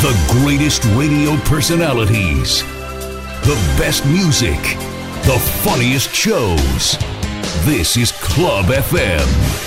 The greatest radio personalities, the best music, the funniest shows. This is Club FM.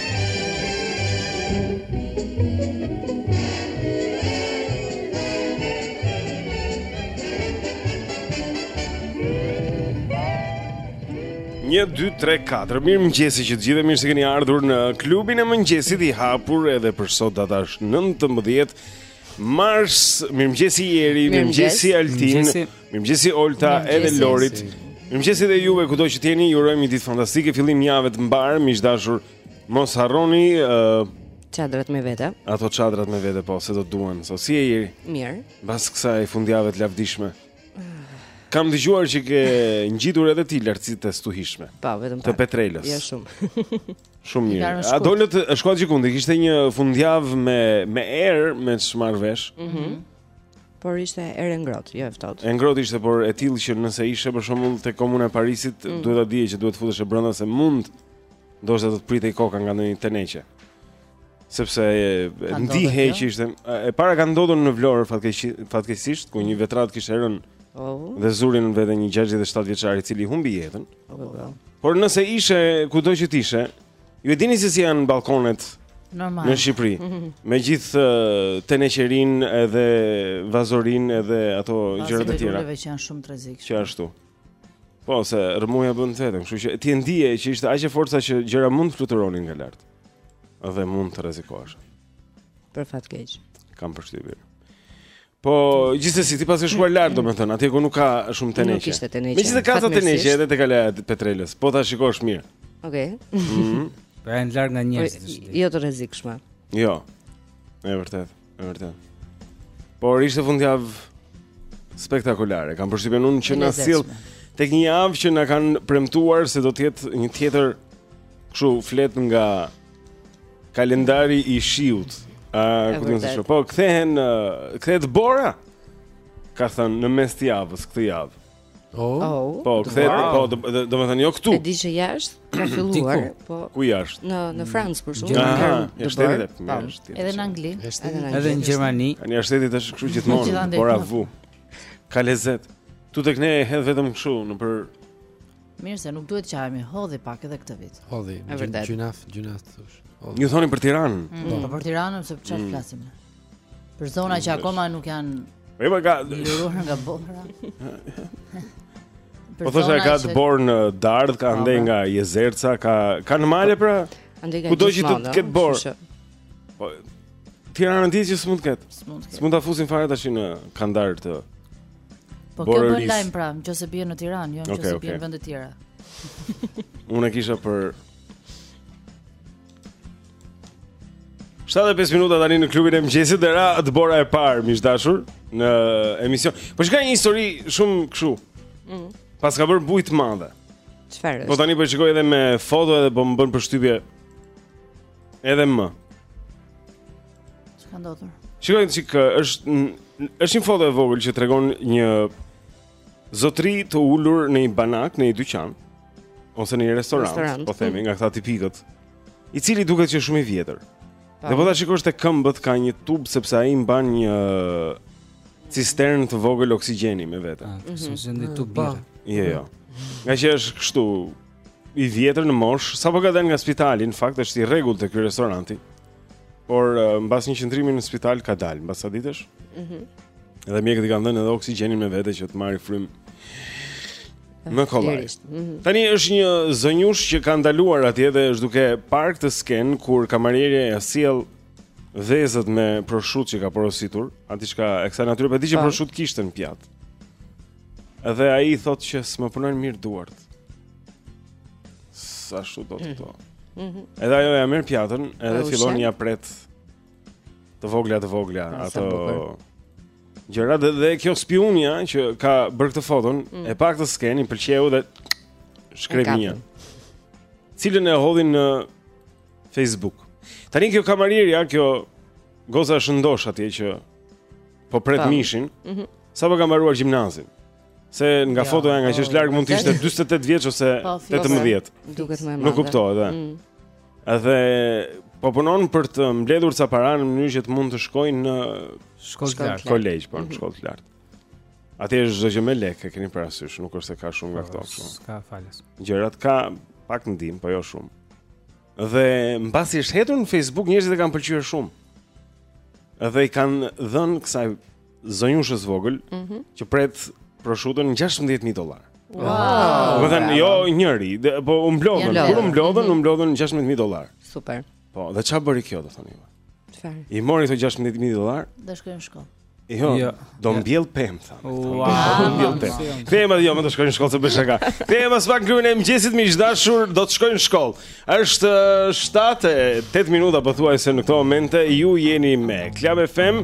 Një, dy, tre, katër Mirëmëngjesi që të gjithë Mirë se keni ardhur në klubin e mëngjesit i hapur Edhe për sot data është 19 Mars Mirëmëngjesi Jeri Mirëmëngjesi Altin Mirëmëngjesi Mirëmëngjesi Olta edhe Lorit. Mirëmëngjesi dhe juve kudo që jeni, ju urojmë një ditë fantastike, fillim jave të mbarë, miq të dashur. Mos harroni uh, çadrat me vete. Ato çadrat me vete po, se do duhen. Po si je Jeri? Mirë. Mbas kësaj fundjave të lavdishme. Kam dëgjuar që ke ngjitur edhe ti lartësitë e stuhishme. Po, vetëm pak. Të Petrelës. Jo shumë. shumë mirë. A dolët shkoat gjikundi, kishte një fundjavë me me erë, me ç'marr vesh. Mhm. Mm Por ishte erë e ngrohtë, jo e ftohtë. E ngrohtë ishte, por e tillë që nëse ishe për shembull te Komuna e Parisit, mm. duhet ta dije që duhet të futesh brenda se mund ndoshta të të pritej koka nga ndonjë teneqe. Sepse e, e ndihej që ishte e para ka ndodhur në Vlorë fatkeqësisht ku një vetratë kishte rënë oh. dhe zuri nën vete një 67 vjeçar i cili humbi jetën. Oh, oh, oh. Por nëse ishe kudo që të ishe, Ju e dini se si janë balkonet Normal. në Shqipëri. Me gjithë uh, teneqerinë edhe vazorinë edhe ato gjërat e tjera. Vazot që janë shumë të rrezikshme. Që ashtu. Po, se rrëmuja bën të vetën, kështu që ti e ndije që ishte aq e fortë sa që gjëra mund të fluturonin nga lart. Dhe mund të rrezikoheshe. Për fat keq. Kam përshtypjen. Po, gjithsesi ti paske shkuar lart, domethënë, atje ku nuk ka shumë teneqe. Nuk kishte teneqe. Megjithëse ka ca teneqe edhe te kalaja e Petrelës, po ta shikosh mirë. Okej. Okay. Mhm. Po janë larg nga njerëzit. Po, jo të rrezikshme. Jo. Është vërtet, është vërtet. Por ishte fundjavë spektakolare. Kam përshtypjen unë që na sill tek një javë që na kanë premtuar se do të jetë një tjetër kështu fletë nga kalendari i shiut. A ku do të shkoj? Po kthehen, kthehet bora. Ka thënë në mes të javës këtë javë. Oh. oh. Po, kthehet, po, domethënë jo këtu. E di që jashtë ka filluar, po. Ku jashtë? Në në Francë për shkak të në shtetet e jashtë. Edhe në Angli, edhe në Gjermani. Në një shtetit është kështu gjithmonë, bora vu. Ka lezet. Këtu tek ne hedh vetëm kështu në për Mirë se nuk duhet të qahemi, hodhi pak edhe këtë vit. Hodhi, e vërtet. Gjynah, gjynah të thuash. Ju thoni për Tiranën. Mm. Po. po për Tiranën se çfarë mm. flasim ne. Për zona që akoma nuk janë. Po i kanë harruar nga bota. Po thosha ka borë në Dardhë, ka andej nga Jezerca, ka ka në male pra. Andej ka. Kudo që të ketë borë. Po Tirana ndjesë që s'mund të ketë. S'mund të ketë. S'mund ta fusin fare tash në kandar të Po kjo bën lajm pra, nëse bie në Tiranë, jo nëse bie në vende të tjera. Unë kisha për 7 e 5 minuta tani në klubin e mëngjesit deri ra bora e parë miq të dashur në emision. Po shikoj një histori shumë kështu. Mhm. Paska bërë bujë të madhe. Çfarë? Po tani po shikoj edhe me foto edhe po më bën përshtypje. Edhe mua. Çka ndodhur? Shikoj se çë është është një foto e vogël që tregon një zotëri të ulur në një banak në një dyqan ose në një restorant, po themi nga këta tipikët, i cili duket që është shumë i vjetër. Po. Dhe po ta shikosh te këmbët ka një tub sepse ai mban një cisternë të vogël oksigjeni me vete. Ah, mhm. Është një tub i. Jo, jo. Nga që është kështu i vjetër në moshë, sapo ka dalë nga spitali, në fakt është i rregullt te ky restoranti. Por uh, mbas një qëndrimi në spital ka dalë mbas sa ditësh. Mhm. Mm dhe mjekët i kanë dhënë edhe oksigjenin me vete që të marrë frymë. Më kollaj. Mm -hmm. Tani është një zonjushë që ka ndaluar atje dhe është duke parë këtë skenë kur kamarierja ia sjell vezët me proshutë që ka porositur, a diçka e kësaj natyre, po di që po. proshutë kishte në pjatë. Edhe ai thotë që s'më punojnë mirë duart Sa shu do të thotë mm -hmm. Edhe ajo ia merr pjatën Edhe fillon ia pret Të vogla të vogla ah, Ato gjërat dhe, dhe kjo spiunja që ka bërë këtë foton mm. E pak të skeni pëlqeu dhe shkrepi një, të cilën e hodhi në Facebook Tani kjo kamarierja Kjo goca e shëndoshë atje që po pret mishin. Mm -hmm. Sapo ka mbaruar gjimnazin. Se nga jo, fotoja nga që është larg mund të ishte 48 vjeç ose 18. Po, Duket më e madhe. Nuk kuptohet, ëh. Mm. Edhe po punon për të mbledhur ca para në mënyrë që të mund të shkojë në shkollë të lartë, kolegj, po në mhm. shkollë të lartë. Atje është çdo gjë me lekë, e keni parasysh, nuk është se ka shumë nga po, këto kështu. Ka falas. Gjërat ka pak ndihmë, po jo shumë. Dhe mbasi është hedhur në Facebook, njerëzit e kanë pëlqyer shumë. Dhe i kanë dhënë kësaj zonjushës së vogël, mm -hmm. që pret proshutën 16000 dollarë. Wow. Domethënë jo njëri, po u mblodhën, kur u mblodhën, u mblodhën 16000 dollarë. Super. Po, dhe çfarë bëri kjo do thoni? Çfarë? I mori këto 16000 dollarë. Do shkojë në shkollë. Jo, jo. do mbjell pemë, tha. Wow. Do mbjell pemë. Pemë jo mo, do shkojë në shkollë se bëj shaka. Pemë s'ka. Klubi i mëngjesit miq të dashur, do të shkojë në shkollë. Është 7:08 uh, minuta pothuajse në këto momente ju jeni me Club FM.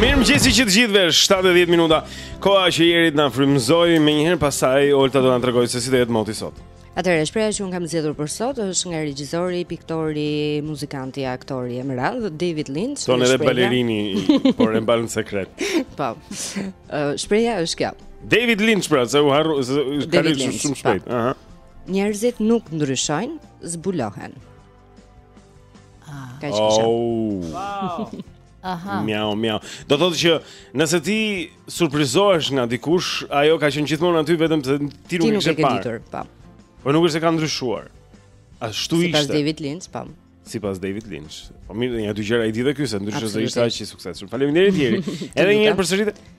Mirëmëngjesi që të gjithve, 7 e 10 minuta Koha që Jeri të na frymëzojë Menjëherë pasaj, Olta do na tregojë se si do jetë moti sot Atëherë, shprehja që unë kam zgjedhur për sot është nga regjizori, piktori, muzikanti, aktori i madh, David Lynch. Thonë edhe balerini, por e mban sekret. Po. Shprehja është kjo. David Lynch pra, se u harru, se ka shumë shpejt. Aha. Njerëzit nuk ndryshojnë, zbulohen. Ah. Ka që kisha. Oh. Aha. Miau, miau. Do të thotë që nëse ti surprizohesh nga dikush, ajo ka qenë gjithmonë aty vetëm se ti nuk e ke ditur, po. Po nuk është se ka ndryshuar. Ashtu ishte. Sipas David Lynch, po. Sipas David Lynch. Po mirë, një dy gjëra i di dhe ky se ndryshe s'do ishte aq i suksesshëm. Faleminderit Jeri. Edhe një herë përsërite.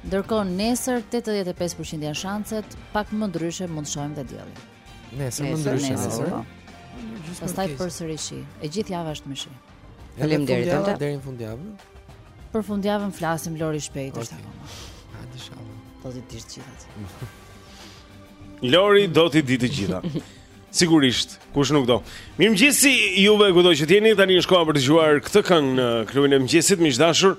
Ndërkohë nesër 85% janë shanset, pak më ndryshe mund të shohim dhe diellin. Nesër më ndryshe nesër. Po. Pastaj përsëri shi. E gjithë java është me shi. Faleminderit Olta. Deri në fundjavë. Për fundjavën flasim Lori shpejt është akoma. Ha disha. Do t'i dish të gjitha. Lori do t'i dijë të gjitha. Sigurisht, kush nuk do. Mirëmëngjesi juve kudo që të jeni, tani është koha për të dëgjuar këtë këngë në klubin e mëngjesit, miq dashur.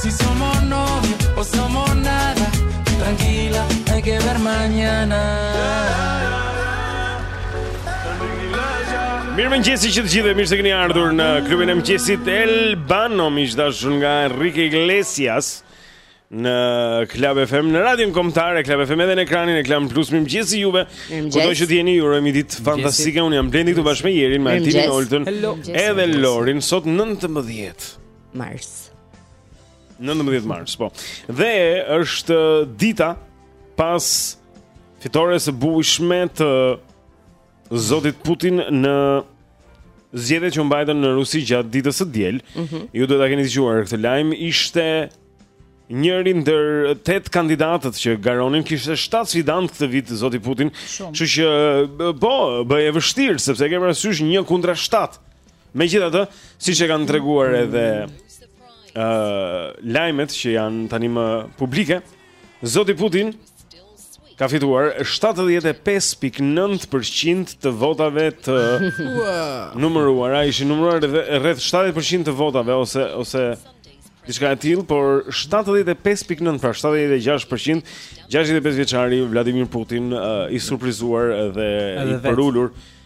Si somo novio o somo nada Tranquila, hay que ver mañana Mirë mëngjesi që të gjithëve, mirë se keni ardhur në klubin e mëngjesit El Baño, miq dashur nga Enrique Iglesias në Club FM, në Radion Kombëtare Club FM edhe në ekranin e Klan Plus. Mirë mëngjesi juve. Kudo që të jeni, ju uroj një ditë fantastike. Unë jam Blendi këtu bashkë me Jerin, me Altinin, Oltën, edhe Lorin sot 19. mars. 19 mars, po. Dhe është dita pas fitores së bujshme të zotit Putin në zgjedhjet që u mbajtën në Rusi gjatë ditës së diel. Mm -hmm. Ju duhet ta keni dëgjuar këtë lajm, ishte njëri ndër tetë kandidatët që garonin kishte shtatë sfidantë këtë vit zoti Putin. Kështu që po bëhej e vështirë sepse e ke parasysh 1 kundra 7. Megjithatë, siç e kanë treguar edhe ë uh, lajmet që janë tani më publike, zoti Putin ka fituar 75.9% të votave të numëruara, ishin numëruar rreth 70% të votave ose ose diçka e tillë, por 75.9 pra 76%, 65 vjeçari Vladimir Putin uh, i surprizuar dhe, dhe i përulur. Vetë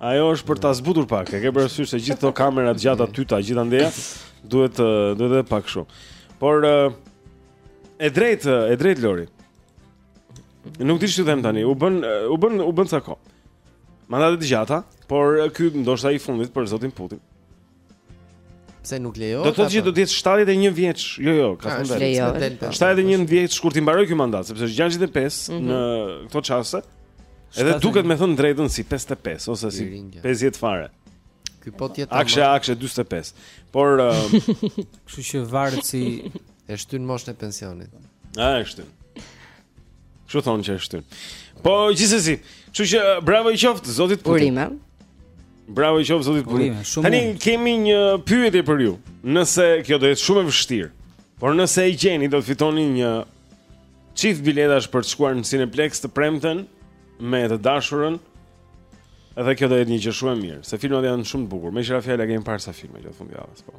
Ajo është për ta zbutur pak. E ke parasysh se gjithë këto kamera gjatë aty, gjithandej duhet duhet edhe pak kështu. Por e drejtë, e drejtë Lori. Nuk di ç'të them tani. U bën u bën u bën sa kohë. Mandate të gjata, por ky ndoshta i fundit për zotin Putin. Pse nuk lejohet? Do të thotë që do të jetë 71 vjeç. Jo, jo, ka ah, thënë. Jo, 71 vjeç kur t'i mbarojë ky mandat, sepse është 65 mm -hmm. në këto çaste. Edhe duket me thënë drejtën si 55 ose si 50 fare. Ky po tjetër. Aksha, aksha 45. Por, um, kështu që varet si e shtyn moshën e pensionit. A e shtyn. Kështu thonë që e shtyn. Po gjithsesi, kështu që bravo i qoftë zotit Putin. Urime. Bravo i qoftë zotit Putin. Urime, shumë. Tani kemi një pyetje për ju. Nëse kjo do jetë shumë e vështirë, por nëse e gjeni do të fitoni një çift biletash për të shkuar në Cineplex të premten me të dashurën. Edhe kjo do jetë një gjë shumë e mirë, se filmat janë shumë të bukur. Meqë ra fjala kemi parë ca filma gjatë fundjavës, po.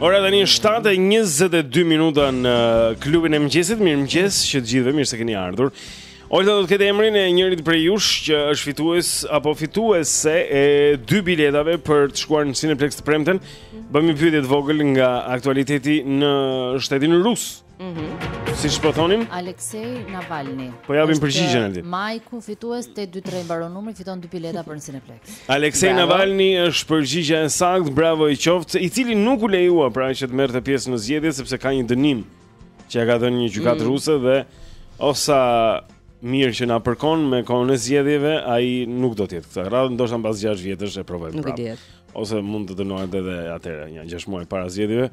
Ora tani 7 e 22 minuta në klubin e mëngjesit Mirëmëngjes që të gjithëve, mirë se keni ardhur Olta do të ketë emrin e njërit prej jush Që është fitues apo fituese e dy biletave Për të shkuar në Cineplex të premten Bëmë një pyetje të vogël nga aktualiteti në shtetin rus Mhm. Siç po thonim? Aleksej Navalny Po japim përgjigjen, është Majku fitues 823 mbaron numri fiton 2 bileta për në Cineplex Aleksej Navalny është përgjigja e saktë Bravo i qoftë I cili nuk u lejua pra që të merrte pjesë në zgjedhje Sepse ka një dënim Që ia ka dhënë një gjukatë mm. ruse dhe O sa mirë që na përkon me kohën e zgjedhjeve, ai nuk do të jetë këtë radhë, ndoshta mbas 6 vjetësh e provojmë prapë. Ose mund të dënohet edhe atëherë, nja 6 muaj para zgjedhjeve,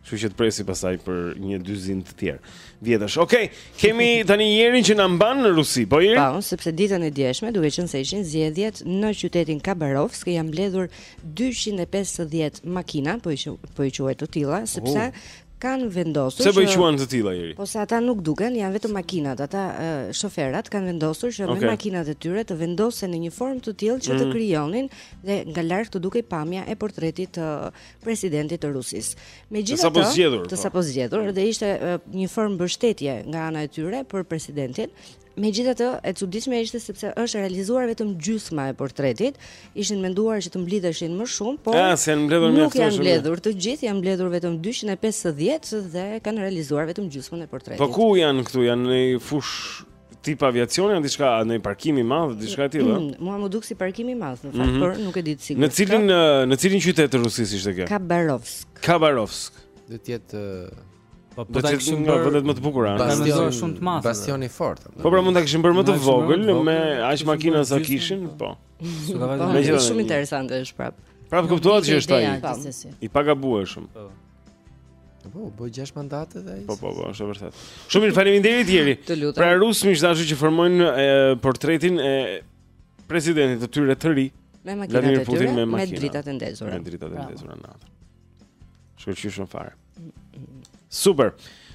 Kështu që të presë pastaj për një duzinë të tjerë. Vjetësh. Okej, okay, kemi tani Jerin që na mban në Rusi, po Jeri? Po, sepse ditën e djeshme, duke qenë se ishin zgjedhjet në qytetin Khabarovsk, janë mbledhur 250 makina, po i po i quaj të tilla, sepse oh. kanë vendosur Pse po i quan të tilla Jeri? Po se ata nuk duken, janë vetëm makinat, ata uh, shoferat kanë vendosur që okay. me makinat e tyre të vendosen në një formë të tillë që mm. të krijonin dhe nga lart të dukej pamja e portretit të uh, presidentit të Rusisë. Megjithatë, të sapozgjedhur, të sapozgjedhur po. dhe ishte një formë mbështetje nga ana e tyre për presidentin, Megjithatë, e çuditshme ishte sepse është realizuar vetëm gjysma e portretit. Ishin menduar që të mblidheshin më shumë, por ah, nuk janë mbledhur të gjithë, janë mbledhur vetëm 250 dhe kanë realizuar vetëm gjysmën e portretit. Po ku janë këtu? Janë në fush tip aviacioni apo diçka në një parkim i madh, diçka e tillë. Mm, mua më duk si parkim i madh, në fakt, mm -hmm. por nuk e di sigurt. Në cilin në, në cilin qytet të Rusisë ishte kjo? Khabarovsk. Khabarovsk. Do të jetë Po po ta kishin nga vendet më të bukura. Pasion shumë të madh. Pasion i fort. Po pra mund ta kishin bërë më të vogël me aq makina sa kishin, po. Shumë interesante është prap. Prap kuptohet që është ai. I pagabueshëm. Po. Po, po 6 mandate dhe ai. Po, po, po, është vërtet. Shumë mirë, faleminderit Jeri. Pra rusë miq të dashur që formojnë portretin e presidentit të tyre të ri. Me makinat e tyre, me, me dritat e ndezura. Me dritat e ndezura natën. Shkëlqyshëm fare. Super.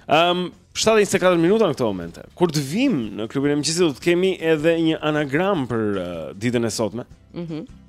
Ehm, um, 7:24 minuta në këtë moment. Kur të vim në klubin e mëngjesit do të kemi edhe një anagram për uh, ditën e sotme. Mhm. Mm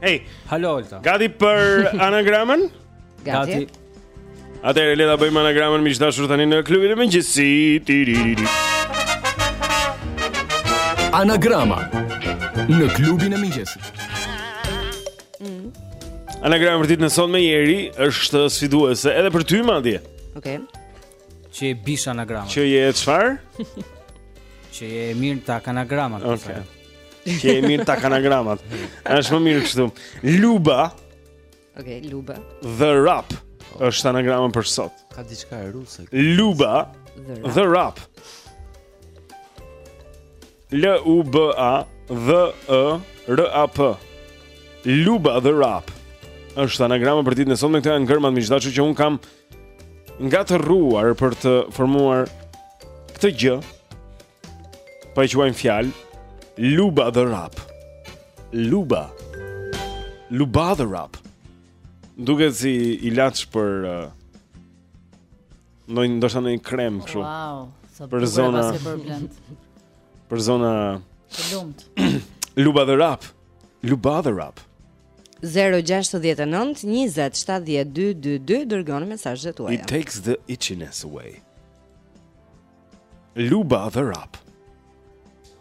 Hey, halo Olta. Gati për anagramën? Gati. Atëherë le ta bëjmë anagramën miq të dashur tani në klubin e mëngjesit. Anagrama në klubin e mëngjesit. Mm. Anagrama për ditën e sotme Jeri është sfiduese edhe për ty madje. Okej. Okay. Që je bish anagrama. Që je çfarë? Që je i mirë tek anagramat. Okej. Okay. Që je i mirë tek anagramat. Është më mirë kështu. Luba. Okej, okay, Luba. The Rap është anagrama për sot. Ka diçka ruse. Luba. The Rap. L U B A D H E R A P. Luba The Rap. Është anagrama për ditën e sotme këto janë gërmat miq të dashur që un kam ngatërruar për të formuar këtë gjë pa e quajtur fjalë Luba the Rap. Luba. Luba the Rap. Duket si ilaç për uh, ndonjë ndoshta ndonjë krem kështu. Wow. Sa për zona për zona të lumt. Luba the Rap. Luba the Rap. Zero gjashtëdhjetë e nëntë njëzet shtatëdhjetë dy dy dy dërgoni mesazhet tuaja. It takes the itchiness away. Luba the rap.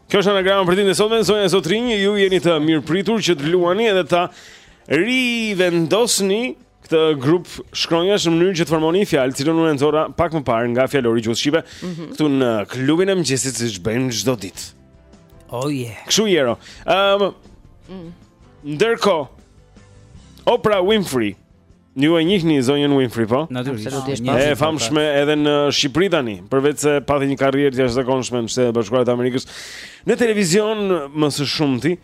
Kjo është anagrama për ditën e sotme, zonja e zotërinj, ju jeni të mirëpritur që të luani edhe ta rivendosni këtë grup shkronjash në mënyrë që të formoni një fjalë, të cilën unë nxorra pak më parë nga fjalori i gjuhës shqipe, mm -hmm. këtu në klubin e mëngjesit siç bëjmë çdo ditë. Oh yeah. Kshu Jero. Ëm um, mm. Ndërkohë Oprah Winfrey Ju e njihni zonjën Winfrey po? Natyrisht. E famshme edhe në Shqipëri tani, përveç se pati një karrierë të jashtëzakonshme në Shtetet e Bashkuara të Amerikës. Në televizion më së shumti,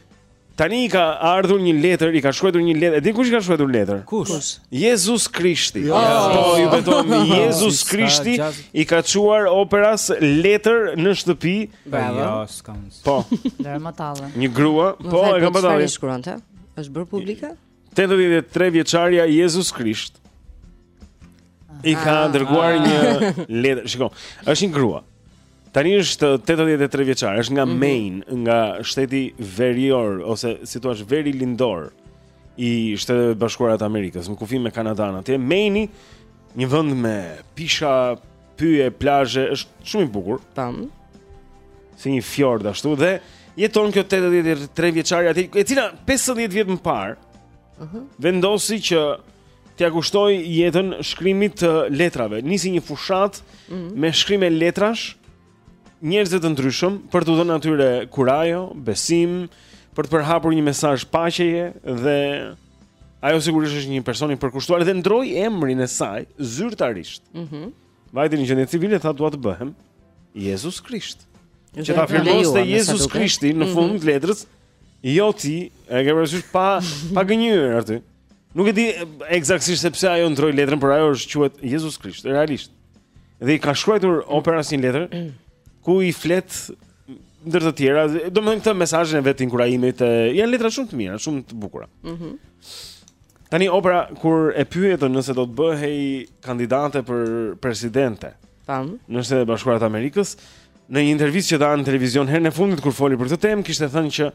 Tani i ka ardhur një letër, i ka shkruar një letër. E di kush i ka shkruar letër? Kush? Jezus Krishti. Jo, po ju betohem Jezus Krishti i ka çuar Oprahs letër në shtëpi. Bravo. Jo, s'kam. Po. Lërë më tallen. Një grua, po e kam patur. Ai shkruante. Është bërë publike? 83 vjeçarja Jezus Krisht i ka ah. dërguar ah. një letër. Shiko, është një grua. Tani është 83 vjeçare, është nga mhm. Maine, nga shteti verior ose si thua, veri lindor i Shteteve të Bashkuara të Amerikës, në kufi me Kanadanë. Atje Maine, një vend me pisha pyje, plazhe, është shumë i bukur. Tam. Si një fjord ashtu dhe jeton kjo 83 vjeçarja atje, e cila 50 vjet më parë. Ëh. Uh -huh. Vendosi që t'ia kushtojë jetën shkrimit të letrave. Nisi një fushatë mm -hmm. me shkrime letrash njerëzve të ndryshëm për t'u dhënë atyre kurajo, besim, për të përhapur një mesazh paqeje dhe Ajo sigurisht është një person i përkushtuar dhe ndërroi emrin e saj zyrtarisht. Mhm. Mm Vajti në gjendje civile tha dua të bëhem Jezus Krisht. Që ta firmoste Jezus Krishti në mhm. fund mm -hmm. të letrës, jo ti, e ke parasysh pa pa gënjyer aty. Nuk e di ekzaktësisht se pse ajo ndërroi letrën, por ajo është quhet Jezus Krisht, realisht. Dhe i ka shkruar Oprahs një letër ku i flet ndër të tjera, domethënë këtë mesazhin e vet të inkurajimit, janë letra shumë të mira, shumë të bukura. Mhm. Mm Tani Oprah kur e pyetën nëse do të bëhej kandidate për presidente. Tam. Në Shtetet e Bashkuara të Amerikës, në një intervistë që dha në televizion herën e fundit kur foli për këtë temë, kishte thënë që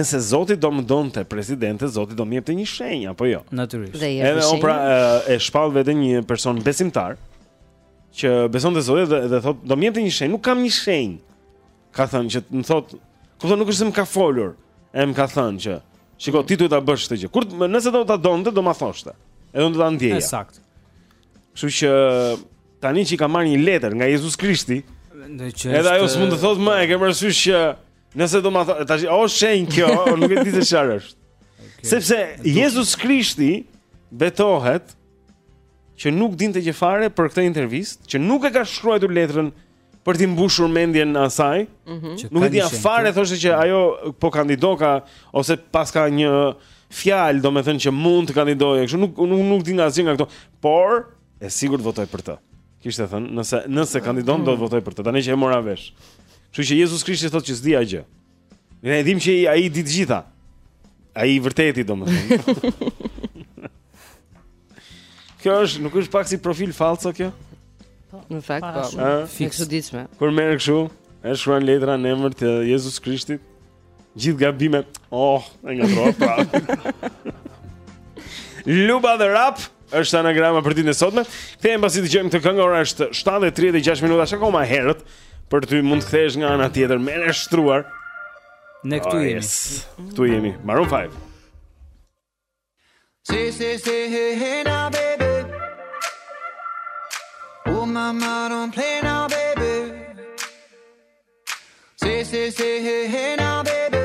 nëse Zoti do më donte presidente, Zoti do më jepte një shenjë apo jo. Natyrisht. Edhe Oprah e, e shpall veten një person besimtar. që beson te Zoti dhe, dhe thotë do më jepte një shenjë, nuk kam një shenjë. Ka thënë që më thotë, kupton nuk është se më ka folur, e më ka thënë që shiko ti duhet ta bësh këtë gjë. Kur nëse do ta donte do ma thoshte. Edhe unë do ta ndjeja. Ekzakt. Kështu që tani që ka marrë një letër nga Jezus Krishti, ndonëse edhe ajo s'mund të thotë më, e ke parasysh që nëse do ma thotë tash, a shenjë kjo, nuk e di se çfarë është. Okay. Sepse Jezus Krishti betohet që nuk dinte gjë fare për këtë intervistë, që nuk e ka shkruar letrën për t'i mbushur mendjen asaj, mm -hmm. nuk e dija fare thoshte që ajo po kandidoka ose paska një fjalë, domethënë që mund të kandidojë, kështu nuk nuk nuk dija asgjë nga këto, por e sigurt votoj për të. Kishte thënë, nëse nëse kandidon do të votoj për të. Tani që e mora vesh. Kështu që Jezus Krishti thotë që s'di gjë. Ne e dim që ai di të gjitha. Ai i vërteti domethënë. kjo është, nuk është pak si profil falso kjo? Po. Në fakt po. Është e çuditshme. Kur merr kështu, e shkruan letra në emër të Jezus Krishtit. Gjithë gabimet. Oh, e ngatërrova prapë. Luba the rap. Është anagrama për ditën e sotme. Kthehem pasi dëgjojmë këtë këngë, ora është 7:36 minuta, është akoma herët për ty mund të kthehesh nga ana tjetër më e shtruar. Ne këtu oh, jemi. Këtu jemi. Maroon 5. Say say say hey hey now baby. Oh my my don't play now baby. Say say say hey hey now baby.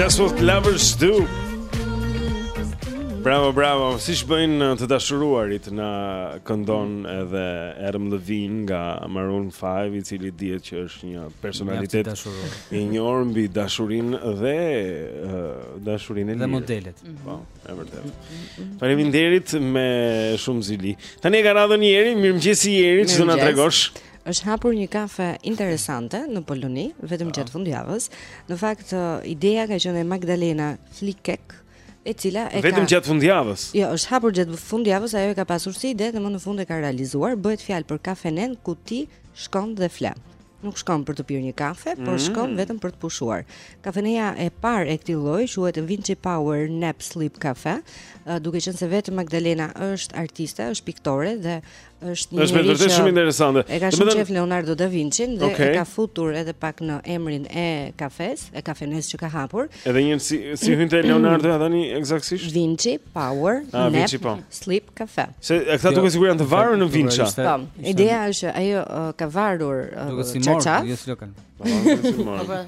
Just what lovers do. Bravo, bravo. Siç bëjnë uh, të dashuruarit na këndon edhe Adam Levine nga Maroon 5, i cili dihet që është një personalitet i njohur mbi dashurinë dhe uh, dashurinë e lirë. Dhe modelet. Mm -hmm. E vërtetë. Faleminderit me shumë zili. Tani e ka radhën Jeri, mirëmëngjesi Jeri, ç'do na tregosh. Është hapur një kafe interesante në Poloni, vetëm gjatë fundjavës. Në fakt, ideja ka qenë e Magdalena Flikek, e cila e ka Vetëm gjatë fundjavës. Jo, është hapur gjatë fundjavës, ajo e ka pasur si ide dhe më në fund e ka realizuar. Bëhet fjalë për kafenen ku ti shkon dhe fle. Nuk shkon për të pirë një kafe, por mm. shkon vetëm për të pushuar. Kafeneja e parë e këtij lloji quhet Vinci Power Nap Sleep Cafe, uh, duke qenë se vetë Magdalena është artiste, është piktore dhe është një gjë vërtet shumë interesante. E ka shumë qejf Leonardo da Vinci dhe okay. e ka futur edhe pak në emrin e kafes, e kafenes që ka hapur. E dhe një, si si hynte Leonardo tani eksaktësisht? Vinci Power ah, Nap Sleep kafe. Se këta duken sikur janë të varur në vinça. Po, ideja është që ajo uh, ka varur uh, duken si morg, jo si lokal. Po, po,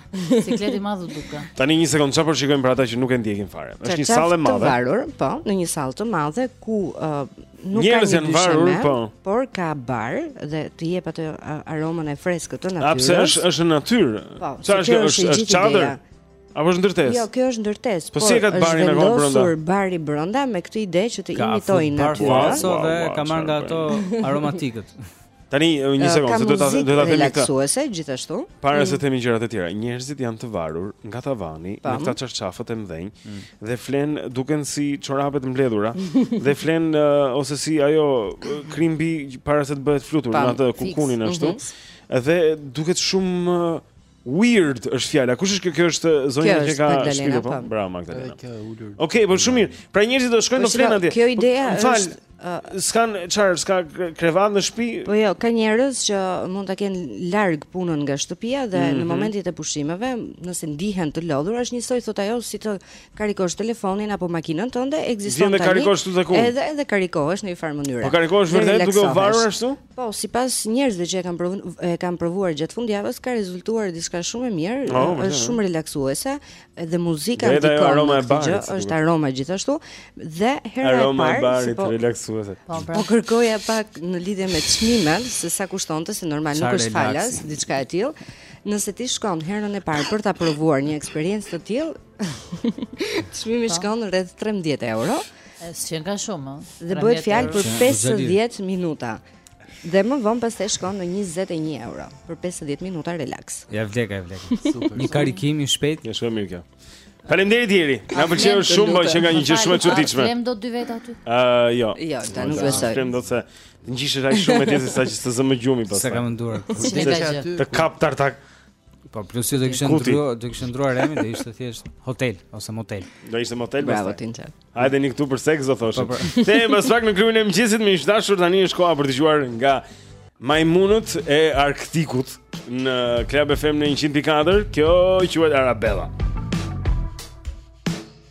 sikleti i madh duket. Tani një sekond, çfarë po shikojmë për ata që nuk e ndjekin fare? Është një sallë e madhe. Të varur, po, në një sallë të madhe ku uh, nuk ka njerëz janë varur, po. Por ka bar dhe të jep atë aromën e freskët të natyrës. A pse është është në natyrë. Po, çfarë është? Është çadër. A është ndërtesë? Jo, kjo është ndërtesë. Po si e ka atë barin apo brenda? Është vendosur bari brenda me këtë ide që të imitojë natyrën. Ka dhe ka marrë nga ato aromatikët. Tani një sekondë, se do ta do ta themi këtë. Ka gjithashtu. Para se mm. të themi gjërat e tjera, njerëzit janë të varur nga tavani me këta çarçafët e mëdhenj mm. dhe flen duken si çorape të mbledhura dhe flen ose si ajo krimbi para se të bëhet flutur në atë kukunin ashtu. Mhm. Dhe duket shumë Weird është fjala. Kush është kjo? Kjo është zonja që ka shkruar po. Bravo Magdalena. Kjo e ulur. Okej, okay, po shumë mirë. Pra njerëzit do shkojnë do flenë atje. Kjo ide po, është S'kanë çfarë, s'ka krevat në shtëpi? Po jo, ka njerëz që mund ta kenë larg punën nga shtëpia dhe mm -hmm. në mhm. momentin e pushimeve, nëse ndihen të lodhur, është njësoj thotë ajo si të karikosh telefonin apo makinën tënde, ekziston tani. Vjen dhe karikosh tu zaku. Edhe edhe karikohesh në një farë mënyre. Po karikohesh vërtet duke u varur ashtu? Po, sipas njerëzve që e kanë provuar, e kanë provuar gjatë fundjavës, ka rezultuar diçka shumë e mirë, oh, është përshim. shumë relaksuese dhe muzika ndikon. Dhe aroma e barit është aroma gjithashtu dhe hera e parë. Aroma e barit po, relaksuese. Po, pra. po kërkoja pak në lidhje me çmimin, se sa kushtonte, se normal nuk është falas, diçka e tillë. Nëse ti shkon herën e parë për ta provuar një eksperiencë të tillë, çmimi po. shkon rreth 13 euro. E s'qenka shumë, ë. Dhe bëhet fjalë për 50 minuta. Dhe më vonë pastaj shkon në 21 euro për 50 minuta relax. Ia vleka, ia vleka. Super. Një karikim i shpejtë. Ja shumë mirë kjo. Faleminderit Jeri. Na pëlqeu shumë po që nga një gjë shumë e çuditshme. Fle dot dy vetë aty. Ë, jo. Jo, ta nuk besoj. Fle dot se ngjishesh aq shumë me tjetrin saqë s'të zë më gjumi pastaj. Sa kam menduar. Të kap tartak. Po plus do kishin ndërruar, do kishin ndërruar emrin, do ishte thjesht hotel ose motel. Do ishte motel pastaj. Bravo Tinçe. Hajde nik këtu për seks do thoshim. Po, po. Jemi bashkë në klubin e mëngjesit miq të dashur tani është koha për të dëgjuar nga Majmunët e Arktikut në Club FM 104. Kjo quhet Arabella.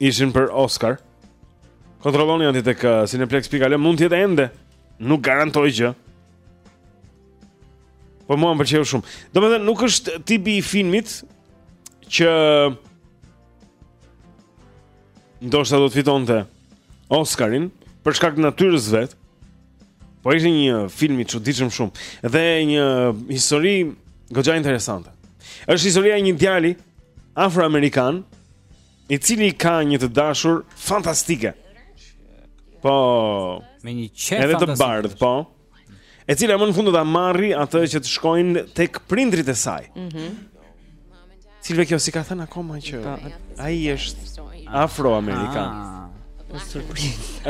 ishin për Oscar. Kontrolloni aty tek uh, cineplex.al, mund të jetë ende. Nuk garantoj gjë. Po mua më pëlqeu shumë. Domethënë nuk është tipi i filmit që ndoshta do të fitonte Oscarin për shkak të natyrës së vet. Po ishte një film i çuditshëm shumë dhe një histori goxha interesante. Është historia e një djali afroamerikan i cili ka një të dashur fantastike. Po me një qenë edhe të bardhë, po. E cila më në fund do ta marrë atë që të shkojnë tek prindërit e saj. Mhm. Mm Cilëve kjo s'i ka thënë akoma që ai është afroamerikan. Ah,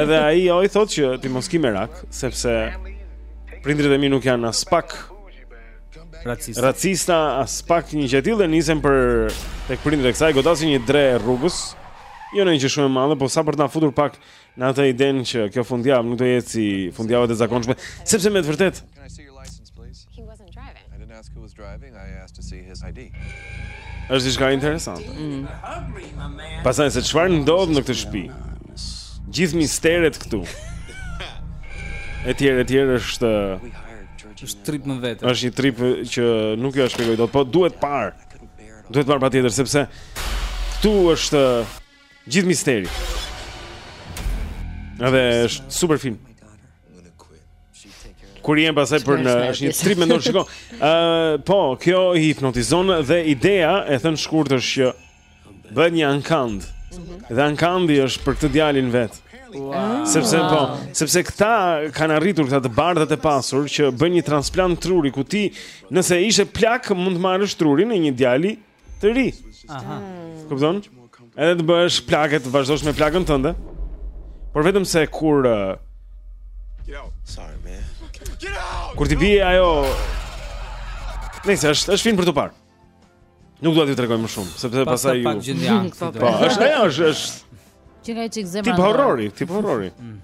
Edhe ajo i thotë që ti mos ki merak, sepse prindërit e mi nuk janë aspak racista. Racista aspak një gjë e tillë dhe nisen për tek prindërit e kësaj, godasin një dre rrugës. Jo ndonjë gjë shumë e madhe, po sa për të na futur pak Në atë idenë që kjo fundjavë nuk do jetë si fundjavët e zakonshme, sepse me të vërtet... është diçka interesante. Mm. Pastaj, se çfarë ndodh në këtë shpi? Gjithë misteret këtu. E tjera, e tjera është... është trip në vete. është një trip që nuk e shpjegoj dot, po duhet parë. Duhet parë patjetër, sepse... Këtu është... Gjithë misteri. Edhe është super film. Kur jem pasaj për në është një trip me ndonë shiko uh, Po, kjo i hipnotizon dhe idea e thënë shkurt është që Bëhet një ankand mhm. Dhe ankandi është për këtë djalin vet wow. Sepse po Sepse këta kanë arritur këta të bardhët e pasur Që bëjnë një transplant truri Ku ti nëse ishe plak mund të marrësh trurin e një djali Të ri. Aha. Kupton? Edhe të bëhesh plakë, të vazhdosh me plakën tënde. Por vetëm se kur uh, Sorry man. Kur t'i bie ajo Nejse është është film për t'u parë. Nuk dua t'ju tregoj më shumë, sepse pastaj ju. Po, po, është ajo, është është. Që na ikën zemra. Tip horrori, tip horrori. Mm.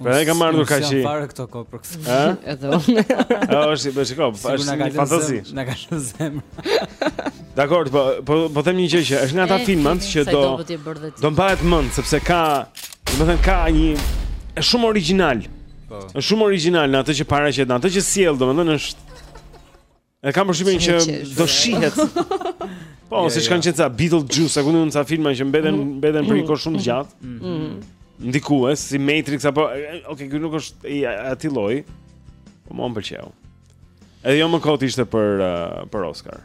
Pra ne kam ardhur kaq i. Para këto kohë për këtë. Ë? Edhe unë. Ë, është bëj shikoj, është një fantazi. Na ka lënë zemra. Dakord, po po po them një gjë që është nga ata filmat që do do mbahet mend sepse ka, domethënë ka një është shumë origjinal. Po. Është shumë origjinal në atë që paraqet, në atë që sjell, domethënë është E kam përshtypjen që do shihet. Po, siç kanë qenë ca Beetlejuice, apo ndonjë ca filma që mbeten mm. mbeten për një kohë shumë të gjatë. Mm. Mm. Ndikues si Matrix apo okay, ky nuk është i atij lloji. Po më pëlqeu. Edhe jo më kot ishte për uh, për Oscar.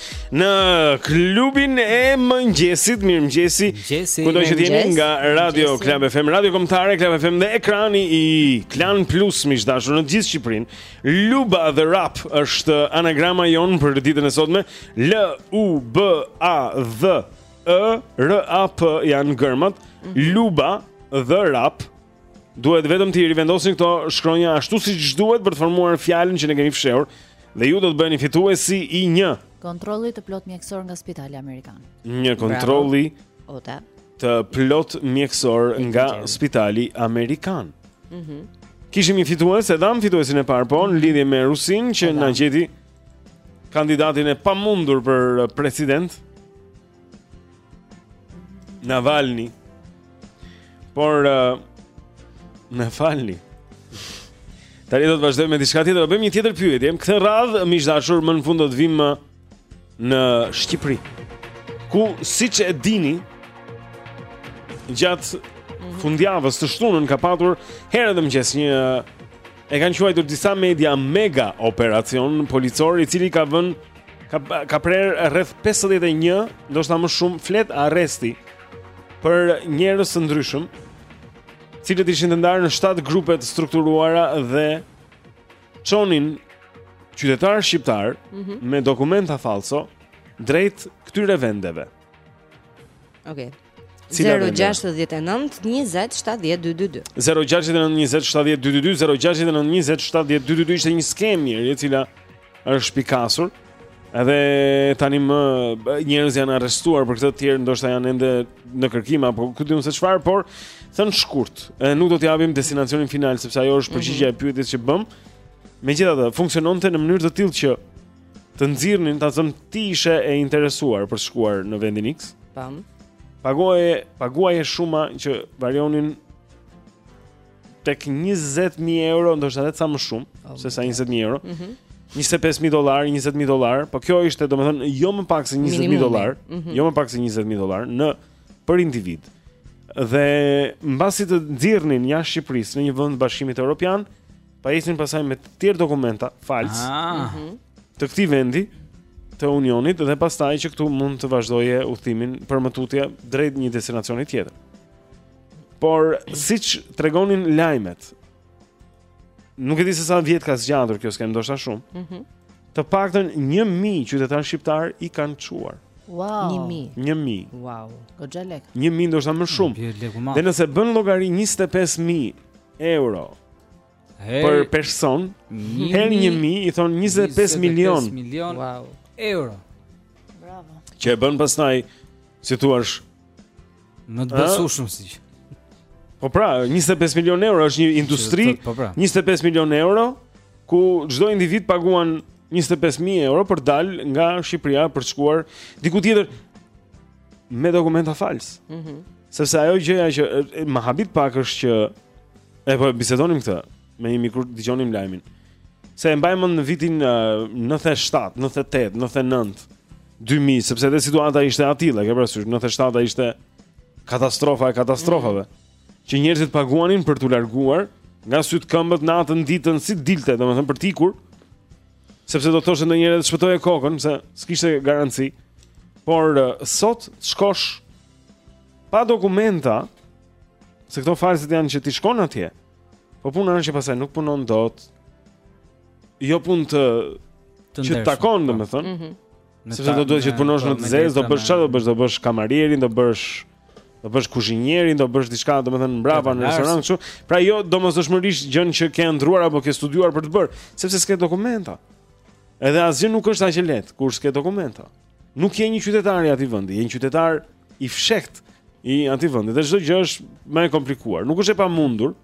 Në klubin e mëngjesit, mirë mëngjesi. Mëngjesi. Kudo që jeni nga Radio Club FM, Radio Kombëtare Club FM dhe ekrani i Klan Plus miq të dashur në të gjithë Shqipërinë. Luba dhe Rap është anagrama jonë për ditën e sotme. L U B A DH E R A P janë gërmat. Mhm. Luba dhe Rap Duhet vetëm t'i rivendosni këto shkronja ashtu siç duhet për të formuar fjalën që ne kemi fshehur Dhe ju do të bëheni fituesi i një Kontrolli të plot mjekësor nga spitali Amerikan Një kontrolli të plot mjekësor nga spitali Amerikan mm -hmm. Kishim një fitues, e dhamë fituesin e parë po, në mhm. lidhje me Rusinë që na gjeti kandidatin e pamundur për president Navalny. Por uh, Navalny. Tani do të vazhdojmë me diçka tjetër, do bëjmë një tjetër pyetje. Këtë radhë miq të dashur më në fund do të vim uh, në Shqipëri. Ku siç e dini gjatë mhm. fundjavës të shtunën ka patur herët në mëngjes një E kanë quajtur disa media mega operacion policor i cili ka vënë ka ka prerë rreth 51, ndoshta më shumë flet arresti për njerëz të ndryshëm, të cilët ishin të ndarë në 7 grupe të strukturuara dhe çonin qytetarë shqiptar mm -hmm. me dokumenta falso drejt këtyre vendeve. Okej. Okay. 069207222 069207222 Ishte një skemë mirë E cila është pikasur Edhe tani më Njerëz janë arrestuar për këtë, të tjerë Ndoshta janë ende në kërkim apo ku di unë se çfarë Por thënë shkurt e, Nuk do t'i japim destinacionin final Sepse ajo është mhm. përgjigja e pyetjes që bëm Megjithatë funksiononte në mënyrë të tillë që të nxirrnin ta zëm ti ishe e interesuar për të shkuar në vendin X. Tam. Paguaje, paguaje shuma që varionin tek 20000 euro, ndoshta edhe ca më shumë, oh, se sa 20000 euro. Mhm. Mm 25000 dollar, 20000 dollar, po kjo ishte domethënë jo më pak se 20000 dollar, mm -hmm. jo më pak se 20000 dollar në për individ. Dhe mbasi të nxirrnin jashtë Shqipërisë në një vend të bashkimit evropian, Pajisin pastaj me të tjerë dokumenta fals. Ah. Mhm. Të këtij vendi të Unionit dhe pastaj që këtu mund të vazhdoje udhëtimin për më tutje drejt një destinacioni tjetër. Por siç tregonin lajmet, nuk e di se sa vjet ka zgjatur kjo skemë, ndoshta shumë. Mhm. Mm të paktën 1000 qytetarë shqiptar i kanë çuar. Wow. 1000. 1000. Wow. Goxha lek. 1000 ndoshta më shumë. Dhe nëse bën llogari 25000 euro hey. për person, herë 1000 i thon 25 milion. Milion wow. euro. Bravo. Që e bën pastaj si thua më të besueshme si. Po pra, 25 milion euro është një industri, po pra. 25 milion euro ku çdo individ paguan 25000 euro për dal nga Shqipëria për të shkuar diku tjetër. me dokumenta fals. Mhm. Mm Sepse ajo gjëja që më habit pak është që po e bisedonim këtë me një mik kur dëgjonim lajmin. Se e mbaj mend në vitin uh, 97, 98, 99, 2000, sepse edhe situata ishte e atillë, ke parasysh, 97-a ishte katastrofa e katastrofave. Mm. Që njerëzit paguanin për t'u larguar nga sytë këmbët natën ditën si dilte, domethënë për t'ikur. Sepse do të thoshte ndonjëherë të shpëtoje kokën, se s'kishte garanci. Por uh, sot shkosh pa dokumenta, se këto falset janë që ti shkon atje. Po puna është që pasaj nuk punon dot. Jo punë të të ndershme. Që të takon, po. domethënë. Mm -hmm. Sepse do duhet që të punosh në të zezë, do bësh çfarë do bësh, do bësh kamarierin, do bësh do bësh kuzhinierin, do bësh diçka, domethënë mbrapa në restorant kështu. Pra jo domosdoshmërisht gjënë që ke ëndërruar apo ke studiuar për të bërë, sepse s'ke dokumenta. Edhe asgjë nuk është aq e lehtë kur s'ke dokumenta. Nuk je një qytetar i atij vendi, je një qytetar i fshehtë i atij vendi. Dhe çdo gjë është më e komplikuar. Nuk është e pamundur.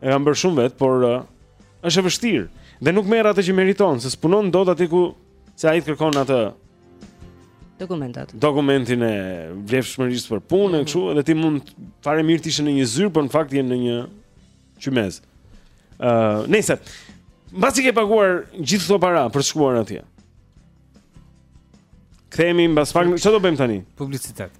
E kanë bërë shumë vetë, por uh, është e vështirë. Dhe nuk merr atë që meriton, se s'punon dot aty ku Se ai të kërkon atë dokumentat. Dokumentin e vlefshmërisë për punë mm -hmm. kështu, edhe ti mund fare mirë të ishe në një zyrë, por në fakt je në një qymez. Ë, uh, nëse mbasi ke paguar gjithë këto para për të shkuar atje. Kthehemi mbas pak, çfarë do bëjmë tani? Publicitet.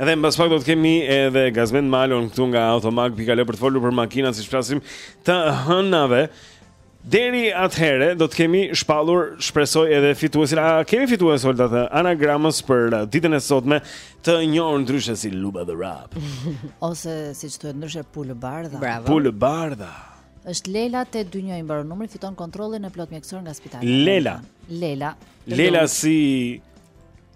Edhe mbas pak do të kemi edhe Gazmend Malon këtu nga Automag pika al për të folur për makinat siç flasim të hënave. Deri atëherë do të kemi shpallur, shpresoj edhe fituesin. A kemi fitues Olta të anagramës për uh, ditën e sotme të njohur ndryshe si Luba the Rap. Ose siç thuhet ndryshe pulë bardha. Bravo. Pulë bardha. Është Lela te dy një i mbaron numri fiton kontrollin e plot mjekësor nga spitali. Lela. Lela. Lela si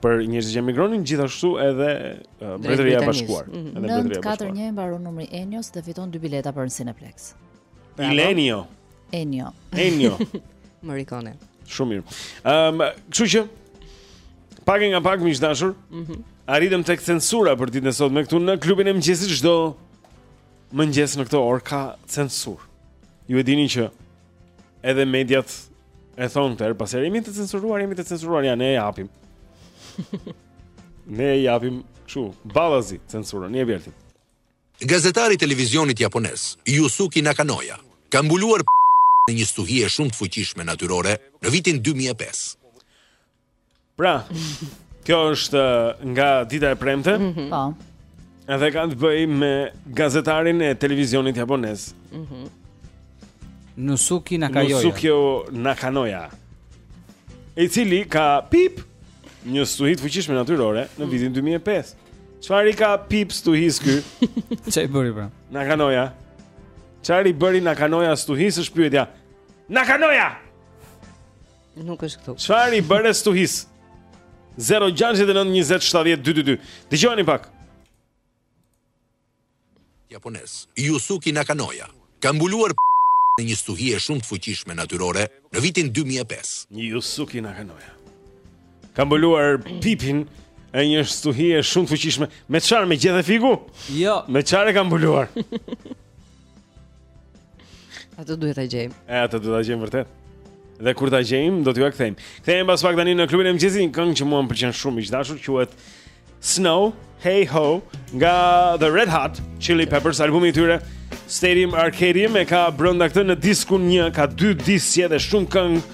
për njerëzit që emigronin gjithashtu edhe uh, Mbretëria e Bashkuar. Mm -hmm. Edhe Mbretëria e Bashkuar. 941 mbaron numri Enios dhe fiton dy bileta për Cineplex. Bravo. Ilenio. Enio. Enio. Morricone. Shumë mirë. Ehm, um, kështu që pak nga pak miq të dashur. Mhm. Mm Arritëm tek censura për ditën e sotme këtu në klubin e mëngjesit çdo mëngjes në këtë orë ka censurë. Ju e dini që edhe mediat E thonë këtë herë pas herë, jemi të censuruar, jemi të censuruar, ja ne e japim. ne e japim kështu, ballazi censurën, e vërtetë. Gazetari i televizionit japonez, Yusuke Nakanoya, ka mbuluar në një stuhi shumë të fuqishme natyrore në vitin 2005. Pra, kjo është eh, nga dita e premte. Mm -hmm. Po. Edhe ka të bëjë me gazetarin e televizionit japonez. Mhm. Mm Nusuki Nakanoya. Nusuki Nakanoya. I cili ka pip një stuhi të fuqishme natyrore në vitin 2005. Çfarë i ka pip stuhisë ky? Çfarë i bëri pra? Nakanoya. Çfarë i bëri Nakanoya stuhisë është pyetja. Nakanoya. Nuk është këtu. Çfarë i bëre stuhis? 069207222. Dëgjoni pak. Japonez. Yusuki Nakanoja ka mbuluar në një stuhie shumë të fuqishme natyrore në vitin 2005. Yusuki Nakanoja ka mbuluar pipin e një stuhie shumë të fuqishme me çfarë, me gjethe figu? Jo. Me çfarë ka mbuluar? Atë duhet ta gjejmë. E atë duhet ta gjejmë vërtet. Dhe kur ta gjejmë, do t'jua kthejmë. Kthehemi pas pak tani në klubin e mëngjesit, një këngë që mua më pëlqen shumë, i dashur quhet Snow, Hey Ho, nga The Red Hot Chili Peppers, albumi i tyre Stadium Arcadium e ka brenda këtë në diskun 1, ka dy disqe dhe shumë këngë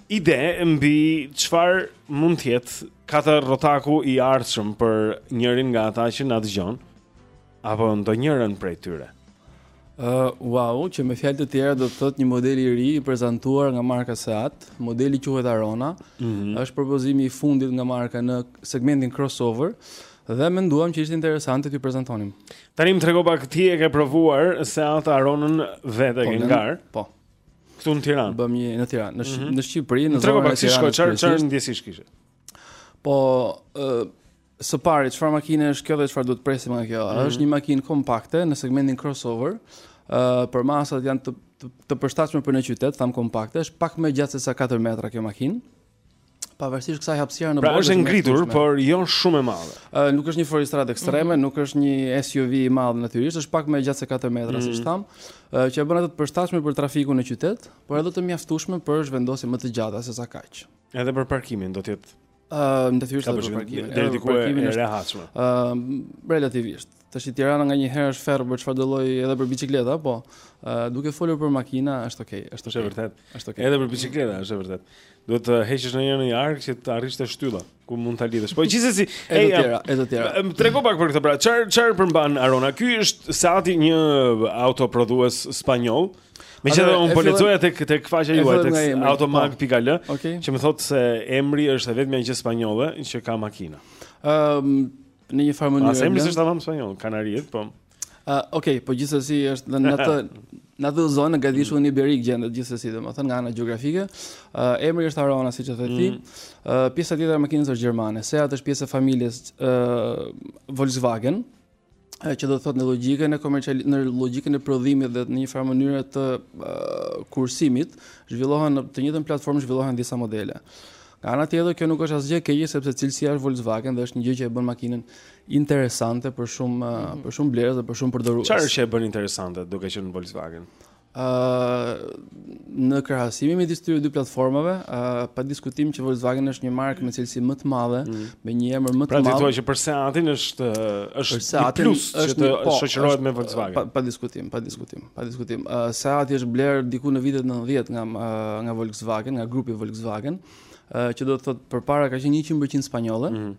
ide mbi çfarë mund të jetë katërrrotaku i ardhshëm për njërin nga ata që na dëgjon apo ndonjërën prej tyre. Ë, uh, wow, që me fjalë të tjera do të thotë një model i ri i prezantuar nga marka Seat, modeli quhet Arona. Mm -hmm. Është propozimi i fundit nga marka në segmentin crossover dhe menduam që ishte interesante t'ju prezantonim. Tani më trego pak ti e ke provuar Seat Aronën vetë po, ke ngar? Po. Këtu në Tiranë. Bëm një në Tiranë, në mhm. në Shqipëri, në zonën e Tiranës. Trego çfarë çfarë ndjesish kishe? Po ë Së pari, çfarë makine është kjo dhe çfarë duhet të presim nga kjo? Mhm. Është një makinë kompakte në segmentin crossover, ë përmasat janë të të përshtatshme për në qytet, thamë kompakte, është pak më e gjatë sesa 4 metra kjo makinë. Pavarësisht kësaj hapësira në pra, bordë. Pra është ngritur, por jo shumë e madhe. Ë uh, nuk është një fuoristradë ekstreme, mm -hmm. nuk është një SUV i madh natyrisht, është pak më e gjatë se 4 metra mm -hmm. siç thamë, uh, që e bën atë të përshtatshme për trafikun në qytet, por edhe të mjaftueshme për zhvendosje më të gjata sesa kaq. Edhe për parkimin do të jetë ë uh, natyrisht për parkimin. Deri diku e rehatshme. Ë uh, relativisht. Tashi Tirana nganjëherë është ferr për çfarëdo lloj edhe për biçikleta, po uh, duke folur për makina është okay, është okay. Është vërtet. Është okay. Edhe për biçikleta është vërtet. Duhet të heqësh në një në një ark që të arrish te shtylla, ku mund ta lidhësh. Po gjithsesi, edhe të tjera, edhe të tjera. Më trego pak për këtë pra. Çfarë çfarë përmban Arona? Ky është Seati një autoprodhues spanjoll. Meqë dhe unë po lexoja te kë te kë faqja juaj, te këtë automag.al, po. që më thotë se emri është e vetë me një që spanjolle, që ka makina. Ehm, Në një farë mënyre. Asaj më është tamam spanjoll, Kanariet, po. Ë, uh, okay, po gjithsesi është në atë në atë zonë në Gadishullin mm. Iberik gjendet gjithsesi, domethënë nga ana gjeografike. Ë, uh, emri është Arona, siç e thotë ti. Mm. Ë, uh, pjesa tjetër e makinës është gjermane. Seat është pjesë e familjes ë uh, Volkswagen që do të thotë në logjikën e komercial në logjikën e prodhimit dhe në një farë mënyre të uh, kursimit zhvillohen në të njëjtën platformë zhvillohen disa modele. Nga ana tjetër kjo nuk është asgjë e keqe sepse cilësia është Volkswagen dhe është një gjë që e bën makinën interesante për shumë mm -hmm. për shumë blerës dhe për shumë përdorues. Çfarë është që e bën interesante duke qenë Volkswagen? Ë uh, në krahasimin midis këtyre dy platformave, ë uh, pa diskutim që Volkswagen është një markë me cilësi më të madhe, mm -hmm. me një emër më të pra, madh. Pra ti thua që për Seatin është është për Seatin, plus është që të po, shoqërohet me Volkswagen. Pa, pa diskutim, pa diskutim. Pa diskutim. Seati është blerë diku në vitet 90 nga nga Volkswagen, nga grupi Volkswagen, që do të thotë përpara ka qenë 100% spanjolle. Mm -hmm.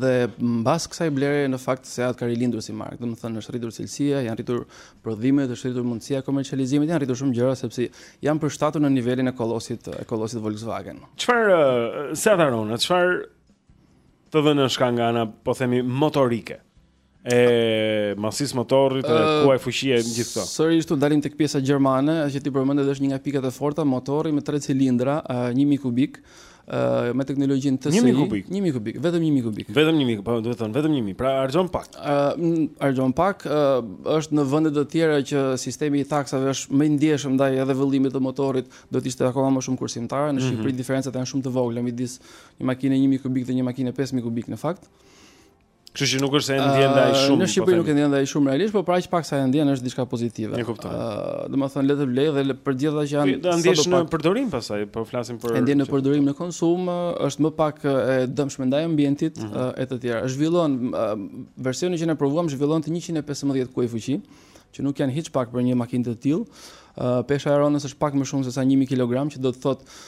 Dhe mbas kësaj blerje në fakt Seat ka rilindur si markë, domethënë është rritur cilësia, janë rritur prodhimet, është rritur mundësia e komercializimit, janë rritur shumë gjëra sepse janë përshtatur në nivelin e kolosit, e kolosit Volkswagen. Çfarë Seat Arona, çfarë të dhënash ka nga ana, po themi motorike? e masës motorrit dhe uh, kuaj fuqia e gjithë këto. Sërish të dalim tek pjesa gjermane, që ti përmende është një nga pikat e forta, motorri me 3 cilindra, uh, 1000 kubik, uh, me teknologjinë TSI. 1000 kubik. 1000 kubik, vetëm 1000 kubik. Vetëm 1000, po do të thotë vetëm 1000, pra harxhon pak. Uh, harxhon pak, uh, është në vende të tjera që sistemi i taksave është më i ndjeshëm ndaj edhe vëllimit të motorrit, do të ishte akoma më shumë kursimtare. Në mhm. Shqipëri mm -hmm. diferencat janë shumë të vogla midis një makine 1000 kubik dhe një makine 5000 kubik në fakt. Kështu që nuk është se e ndjen ndaj shumë. Në Shqipëri po nuk e ndjen ndaj shumë realisht, por pra aq pak sa e ndjen është diçka pozitive. Ëh, domethënë le të vlejë dhe për gjithë ata që janë do ndjesh në përdorim pastaj, po flasim për E ndjen në përdorim në konsum, është më pak e dëmshme ndaj ambientit mhm. e të tjera. Zhvillon versioni që ne provuam, zhvillonte 115 kuaj fuqi. që nuk janë hiç pak për një makinë të tillë. Pesha e Aronës është pak më shumë se sa 1000 kg, që do të thotë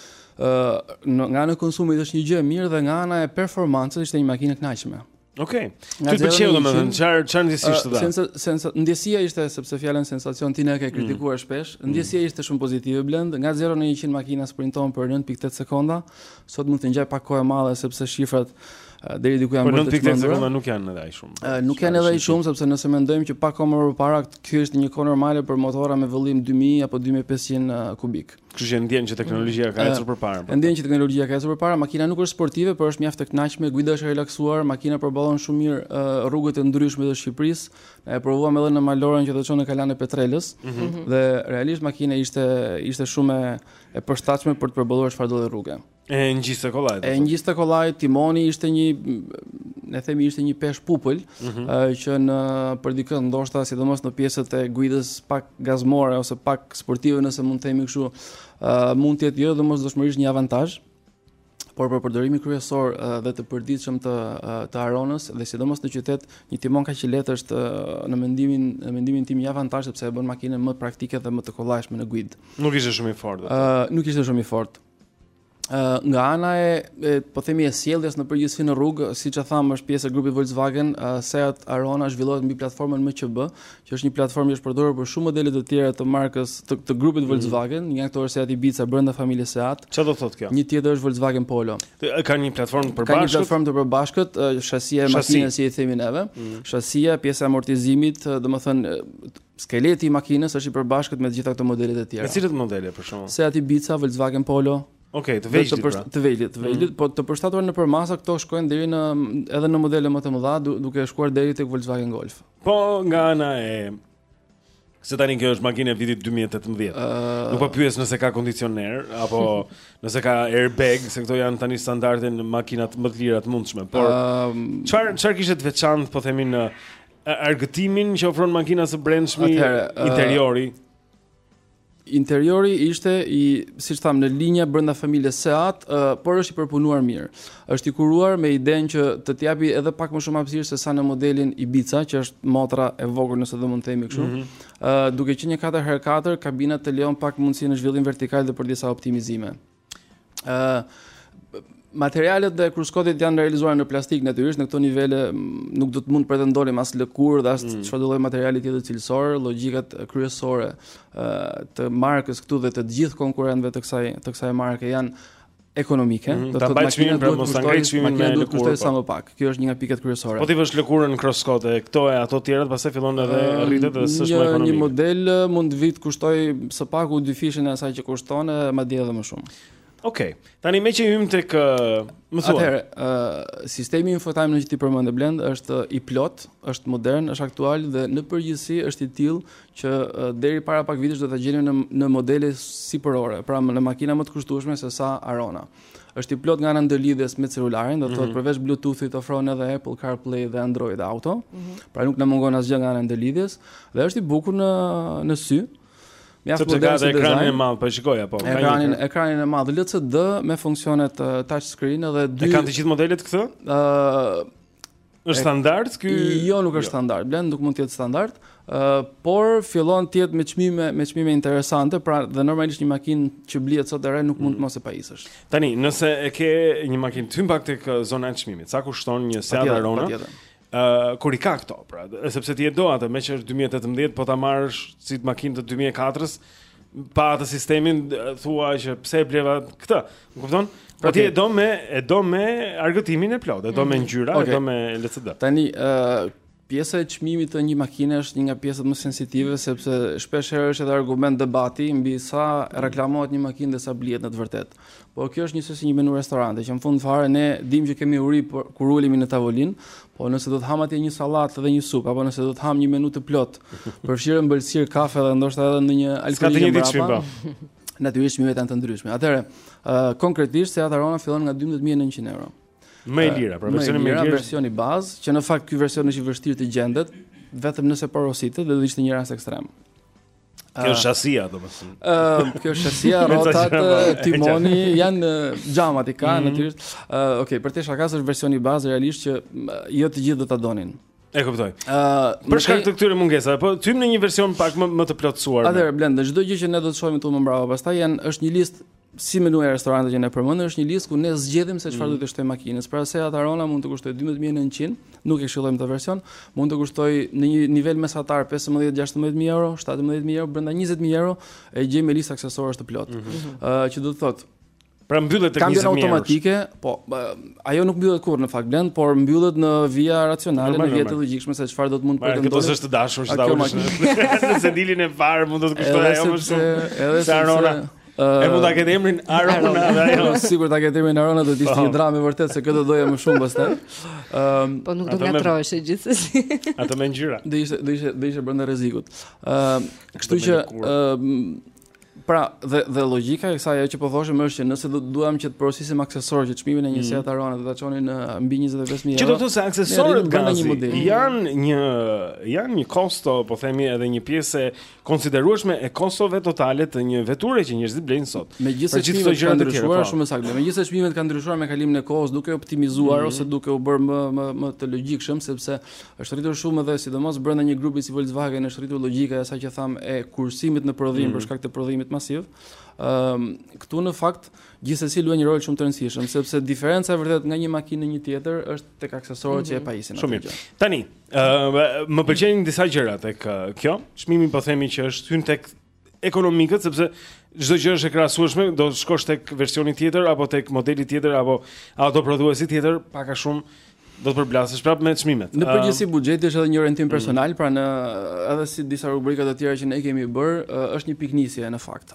ë nga ana e konsumit është një gjë e mirë dhe nga ana e performancës është një makinë e kënaqshme. Okej. Okay. Ty pëlqeu domethënë çfarë çfarë ndjesish të dha? Sensa sensa ndjesia ishte sepse fjalën sensacion ti na e ke mm. kritikuar mm. shpesh. Ndjesia mm. ishte shumë pozitive Blend. Nga 0 në 100 makina sprinton për 9.8 sekonda. Sot mund të ngjajë pak kohë e madhe sepse shifrat deri diku janë po, bërë të çmendura. Po nëntë sekonda nuk janë edhe aq shumë. Uh, nuk janë edhe aq shumë sepse nëse mendojmë që pak kohë më parë kjo ishte një kohë normale për motorra me vëllim 2000 apo 2500 uh, kubik. Kështu që ndjen që teknologjia ka ecur përpara. Po. Ndjen që teknologjia ka ecur përpara, makina nuk është sportive, por është mjaft e kënaqshme, guida është e relaksuar, makina përballon shumë mirë uh, rrugët e ndryshme të Shqipërisë. E provuam edhe në maloren që të çon në Kalanë e Petrelës mm -hmm. dhe realisht makina ishte ishte shumë e përshtatshme për të përballuar çfarëdo rruge. E ngjiste kollaj. E ngjiste kollaj, timoni ishte një ne themi ishte një peshë pupël mm -hmm. që në për dikë ndoshta sidomos në pjesët e guidës pak gazmore ose pak sportive nëse mund të themi kështu, uh, mund të jetë jo domosdoshmërisht një avantazh por për përdorimin kryesor uh, dhe të përditshëm të uh, të Aronës dhe sidomos në qytet, një timon kaq i lehtë është uh, në mendimin në mendimin tim një avantazh sepse e bën makinën më praktike dhe më të kollajshme në guidë. Nuk ishte shumë i fortë. Ëh, uh, nuk ishte shumë i fortë. nga ana e, e po themi e sjelljes në përgjithësi në rrugë, siç e thamë, është pjesë e grupit Volkswagen, uh, Seat Arona zhvillohet mbi platformën MQB, që është një platformë që është përdorur për shumë modele të tjera të markës të, të grupit mm. Volkswagen, mm. një nga këto Seat Ibiza brenda familjes Seat. Çfarë do thotë kjo? Një tjetër është Volkswagen Polo. Ka një platformë të përbashkët. Ka një platformë të përbashkët, uh, shasia e makinës si i themi neve. Mm. Shasia, pjesa e amortizimit, uh, domethënë Skeleti i makinës është i përbashkët me të gjitha këto modelet e tjera. Me cilat modele për shembull? Seat Ibiza, Volkswagen Polo. Okej, okay, të vegjlit. Të, pra. të vegjlit, të vegjlit, mm. po të përshtatura në përmasa këto shkojnë deri në edhe në modele më të mëdha, duke shkuar deri tek Volkswagen Golf. Po nga ana e Se tani kjo është makinë e vitit 2018. Uh... Nuk po pyes nëse ka kondicioner apo nëse ka airbag, se këto janë tani standarde në makinat më të lira të mundshme. Por çfarë uh... çfarë kishte të veçantë, po themi në argëtimin që ofron makina së brendshmi, interiori. Uh, interiori ishte i, siç thamë, në linja brenda familjes Seat, uh, por është i përpunuar mirë. Është i kuruar me idenë që të të japi edhe pak më shumë hapësirë se sa në modelin Ibiza, që është motra e vogël nëse do mund të themi kështu. Ëh, mm -hmm. uh, duke qenë një 4x4, kabina të lejon pak mundësi në zhvillim vertikal dhe për disa optimizime. Ë uh, materialet e kruskotit janë realizuar në plastikë natyrisht, në këto nivele nuk do të mund të pretendonim as lëkurë dhe as mm. çfarëdo lloj materiali tjetër cilësor, logjikat kryesore ë uh, të markës këtu dhe të gjithë konkurrentëve të kësaj të kësaj marke janë ekonomike, mm -hmm. do të thotë makina pra, duhet të kushtojë, makina duhet të kushtojë sa po. më pak. Kjo është një nga pikat kryesore. Po t'i vësh lëkurën në kruskot e këto e ato tjerat, pastaj fillon edhe rritet dhe s'është më ekonomike. Një model mund të vijë të kushtojë së paku dyfishin e asaj që kushton e madje edhe më shumë. Okej. Okay. Tani meqë hymë tek më thua. Atëherë, uh, sistemi infotainment që ti përmende Blend është i plotë, është modern, është aktual dhe në përgjithësi është i tillë që uh, deri para pak vitesh do ta gjenim në modele sipërore, pra në makina më të kushtueshme se sa Arona. Është i plotë nga ana e ndërlidhjes me celularin, do të thotë mhm. përveç Bluetooth-it ofron edhe Apple CarPlay dhe Android Auto. Mhm. Pra nuk na mungon asgjë nga ana e ndërlidhjes dhe është i bukur në në sy. Ja ku ka dhe ekranin e madh, po shikoj apo. Ekranin, ekranin e madh LCD me funksionet touch screen edhe dy. E kanë të gjithë modelet këto? Ëh, Është standard ky? Jo, nuk është jo. standard. Blend nuk mund të jetë standard, ë uh, por fillon të jetë me çmime me çmime interesante, pra dhe normalisht një makinë që blihet sot e re nuk mund të mm. mos e pajisësh. Tani, nëse e ke një makinë të hyjmë pak tek zona e çmimit, sa kushton një Seat Arona? Ë uh, kur i ka këto, pra, sepse ti e do atë, meqë është 2018, po ta marrësh si të makinë të 2004-së, pa atë sistemin thua që pse e bleva këtë. Më kupton? Pra ti e do me e do me argëtimin e plotë, e do me mhm. ngjyra, okay. e do me LCD. Tani ë uh, pjesa e çmimit të një makine është një nga pjesët më sensitive sepse shpeshherë është edhe argument debati mbi sa reklamohet një makinë dhe sa blihet në të vërtetë. Po kjo është njësoj si një menu restorante, që në fund fare ne dim që kemi uri për, kur ulemi në tavolinë, po nëse do të hamë atje një sallatë dhe një supë, apo nëse do të hamë një menu të plot, përfshirë mbëlsirë, kafe dhe ndoshta edhe ndonjë alkool mbrapa. Natyrisht çmimet janë të ndryshme. Atëherë, uh, konkretisht Seat Arona fillon nga 12900 euro. Më e lira, pra versioni më i lirë, versioni bazë, që në fakt ky version është i vështirë të gjendet, vetëm nëse porositet dhe do ishte një rast ekstrem. Kjo është shasia, domethënë. Uh, kjo është shasia, rrotat, timoni, janë xhamat i ka, mm -hmm. natyrisht. Uh, ok, përtej shakasë është versioni bazë, realisht që jo të gjithë do ta donin. E kuptoj. Ë, uh, për shkak të këtyre mungesave, po hyjmë në një version pak më më të plotësuar. Atëherë Blend, çdo gjë që ne do të shohim këtu më mbrapa, pastaj janë është një listë Si menuja e restorantit që ne përmendëm, është një listë ku ne zgjedhim se çfarë mm. do t'i shtojmë makinës. Pra Seat Arona mund të kushtojë 12.900, nuk e këshillojmë këtë version, mund të kushtojë në një nivel mesatar 15-16.000 euro, 17.000 euro, brenda 20.000 euro, e gjejmë me listë aksesorësh të plotë. Mm -hmm. uh, që do të thotë, Pra mbyllet tek 20000. Kambio automatike, po ajo nuk mbyllet kurrë në fakt Blend, por mbyllet në vija racionale, në vija të logjikshme të çfarë do të mund të pretendojë. Pra kjo është si e dashura që ta ulësh. Në sediljen e parë mund të të kushtojë ajo më shumë. Edhe Seat Arona Uh, e mund ta ketë emrin Arona dhe ajo. Po, sikur ta ketë emrin Arona do të ishte një po. dramë e vërtetë se këtë do doja më shumë pastaj. Ëm ehm, Po nuk do ngatërrohesh gjithsesi. Ato me ngjyra. Do ishte do ishte do ishte brenda rrezikut. Ëm ehm, kështu që ëm ehm, pra dhe dhe logjika e kësaj ajo që po thoshim është që nëse ne duam që të porosisim aksesorë që çmimin e një mm. Seat Arona do ta çonin në mbi 25000 euro. Që do të thotë se aksesorët kanë një model. Janë një janë një kosto, po themi edhe një pjesë konsiderueshme e kostove totale të një veture që njerëzit blejnë sot. Megjithëse çmimet kanë ndryshuar po. shumë saktë, megjithëse çmimet kanë ndryshuar me kalimin e kohës, duke optimizuar mm -hmm. ose duke u bërë më më më të logjikshëm sepse është rritur shumë edhe sidomos brenda një grupi si Volkswagen është rritur logjika e asaj që thamë e kursimit në prodhim mm -hmm. për shkak të prodhimit masiv. Ëm um, këtu në fakt gjithsesi luajnë një rol shumë të rëndësishëm sepse diferenca vërtet nga një makinë në një tjetër është tek aksesorët mm -hmm. që e mhm. pajisin. Shumë mirë. Tani, Ëh, më pëlqejnë disa gjëra tek uh, kjo. Çmimi po themi që është hyn tek ekonomikët sepse çdo gjë është e krahasueshme, do të shkosh tek versioni tjetër apo tek modeli tjetër apo autoprodhuesi tjetër, pak a shumë do të përplasësh prapë me çmimet. Në përgjithësi buxheti është edhe një orientim mm. personal, pra ne edhe si disa rubrika të tjera që ne kemi bërë, është një pikënisje në fakt.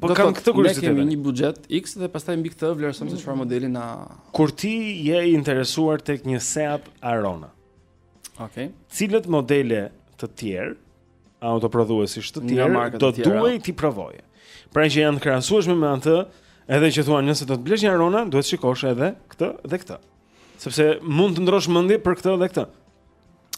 Po kam këtë kuriozitet. Ne kemi një buxhet X dhe pastaj mbi këtë vlerësojmë se çfarë modeli na Kur ti je i interesuar tek një Seat Arona. Okej. Okay. Cilët modele të tjerë autoprodhuesish të tjerë do të duhej t'i provoje. Pra që janë të krahasueshme me atë, edhe që thua nëse do të blesh një Arona, duhet të shikosh edhe këtë dhe këtë. Sepse mund të ndrrosh mendje për këtë dhe këtë.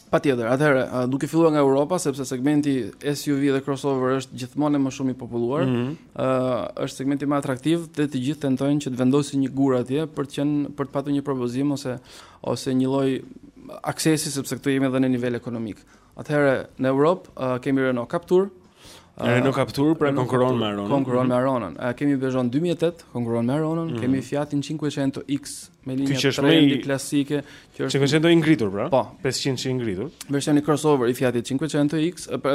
Patjetër, atëherë, duke filluar nga Europa, sepse segmenti SUV dhe crossover është gjithmonë më shumë i populluar, mm -hmm. uh, është segmenti më atraktiv dhe të gjithë tentojnë që të vendosin një gur atje për të qenë për të patur një propozim ose ose një lloj aksesi sepse këtu jemi edhe në nivel ekonomik. Atëherë, në Europë uh, kemi Renault Captur, Uh, Renault Captur pra konkuron me Aronën. Konkuron me mhm. Aronën. Uh, kemi Peugeot 2008, konkuron me Aronën, mm -hmm. kemi Fiatin 500 X me linja që është trendi klasike, që është 500 i ngritur pra. Po, 500 i ngritur. Versioni crossover i Fiat 500 X, apo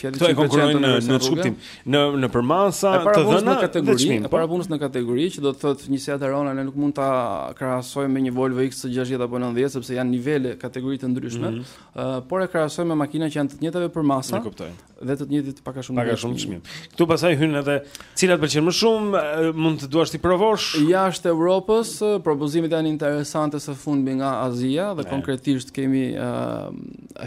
Fiat 500 konkurrojnë në në kuptim, në në përmasa të dhëna në kategori, e po. para punës në kategori, që do të thotë një Seat Arona ne nuk mund ta krahasojmë me një Volvo X60 apo 90 sepse janë nivele kategori të ndryshme, mm -hmm. uh, por e krahasojmë me makina që janë të njëjtave përmasa. E kuptoj. dhe të të njëjtit pak a shumë pak a shumë çmim. Këtu pasaj hyn edhe cila t'pëlqen më shumë, mund të duash t'i provosh. Jashtë Evropës, propozimet janë interesante së fundmi nga Azia dhe e. konkretisht kemi uh,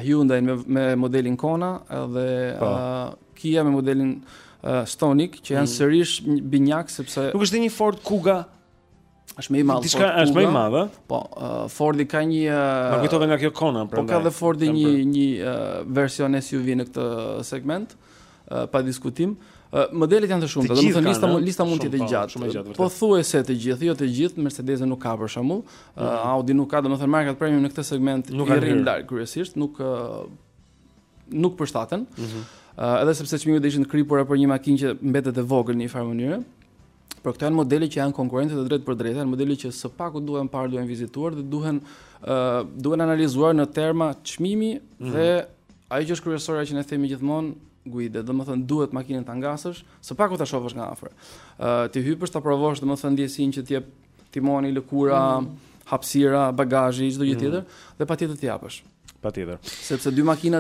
Hyundai me, me modelin Kona dhe uh, Kia me modelin uh, Stonic që janë mm. sërish binjakë sepse Nuk është një Ford Kuga Është më i madh. Diçka është më i madh, ëh? Po, uh, Fordi ka një uh, Ma kujtove nga kjo Kona, prandaj. Po ka dhe Fordi një për... një uh, version SUV në këtë segment, uh, pa diskutim. Uh, modelet janë të shumta, domethënë lista kanë, lista mund të jetë e gjatë. Shumë e gjatë. Po thuajse të gjithë, jo të gjithë, Mercedes nuk ka për shembull, uh, mm -hmm. Audi nuk ka, domethënë markat premium në këtë segment nuk i rrinë larg kryesisht, nuk uh, nuk përshtaten. Mm -hmm. uh, edhe sepse çmimet do ishin të kripura për një makinë që mbetet e vogël në një farë mënyre. Por këto janë modele që janë konkurrente të drejtpërdrejta, janë modele që së paku duhen parë, duhen vizituar dhe duhen ë uh, duhen analizuar në terma çmimi mm. dhe ajo që është kryesore që ne themi gjithmonë guide, domethënë duhet makinën ta ngasësh, së paku ta shofësh nga afër. Uh, t'i hypësh ta provosh, domethënë ndjesinë që të jep timoni, lëkura, mm. hapsira, bagazhi, çdo gjë mm. tjetër, dhe patjetër ta japësh. Patjetër. Sepse dy makina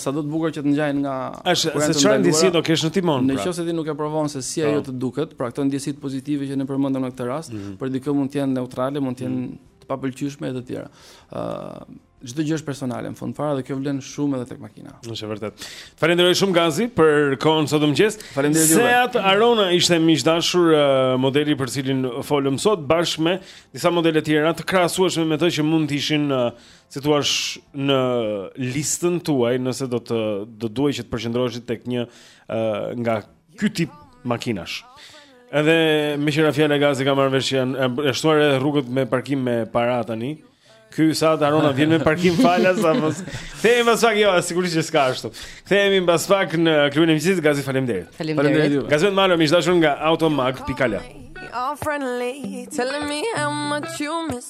sado të bukura që të ngjajnë nga Është se çfarë ndjesi do kesh në timon. Në pra. qoftë se ti nuk e provon se si ajo po. të duket, pra këto ndjesitë pozitive që ne përmendëm në këtë rast, mhm. për dikë mund të jenë neutrale, mund të jenë mhm. të papëlqyeshme e të tjera. Ë çdo gjë është personale në fund fare dhe kjo vlen shumë edhe tek makina. Është vërtet. Të falenderoj shumë Gazi për kohën sot në mëngjes. Falenderoj juve. Seat Arona ishte miq të dashur uh, modeli për cilin folëm sot bashkë me disa modele të tjera të krahasueshme me të që mund të ishin uh, si të thuash në listën tuaj nëse do të do duhej që të përqendroheshit tek një uh, nga ky tip makinash. Edhe meqë ra fjala Gazi ke marrë vesh janë shtuar edhe rrugët me parkim me para tani. Ky Seat Arona vjen me parkim falas apo kthehemi pas pak jo sigurisht që s'ka ashtu. Kthehemi pas pak në klubin e mëngjesit Gazi faleminderit. Faleminderit. Gazi Malo miq të dashur nga automag.al. All friendly telling me how much you miss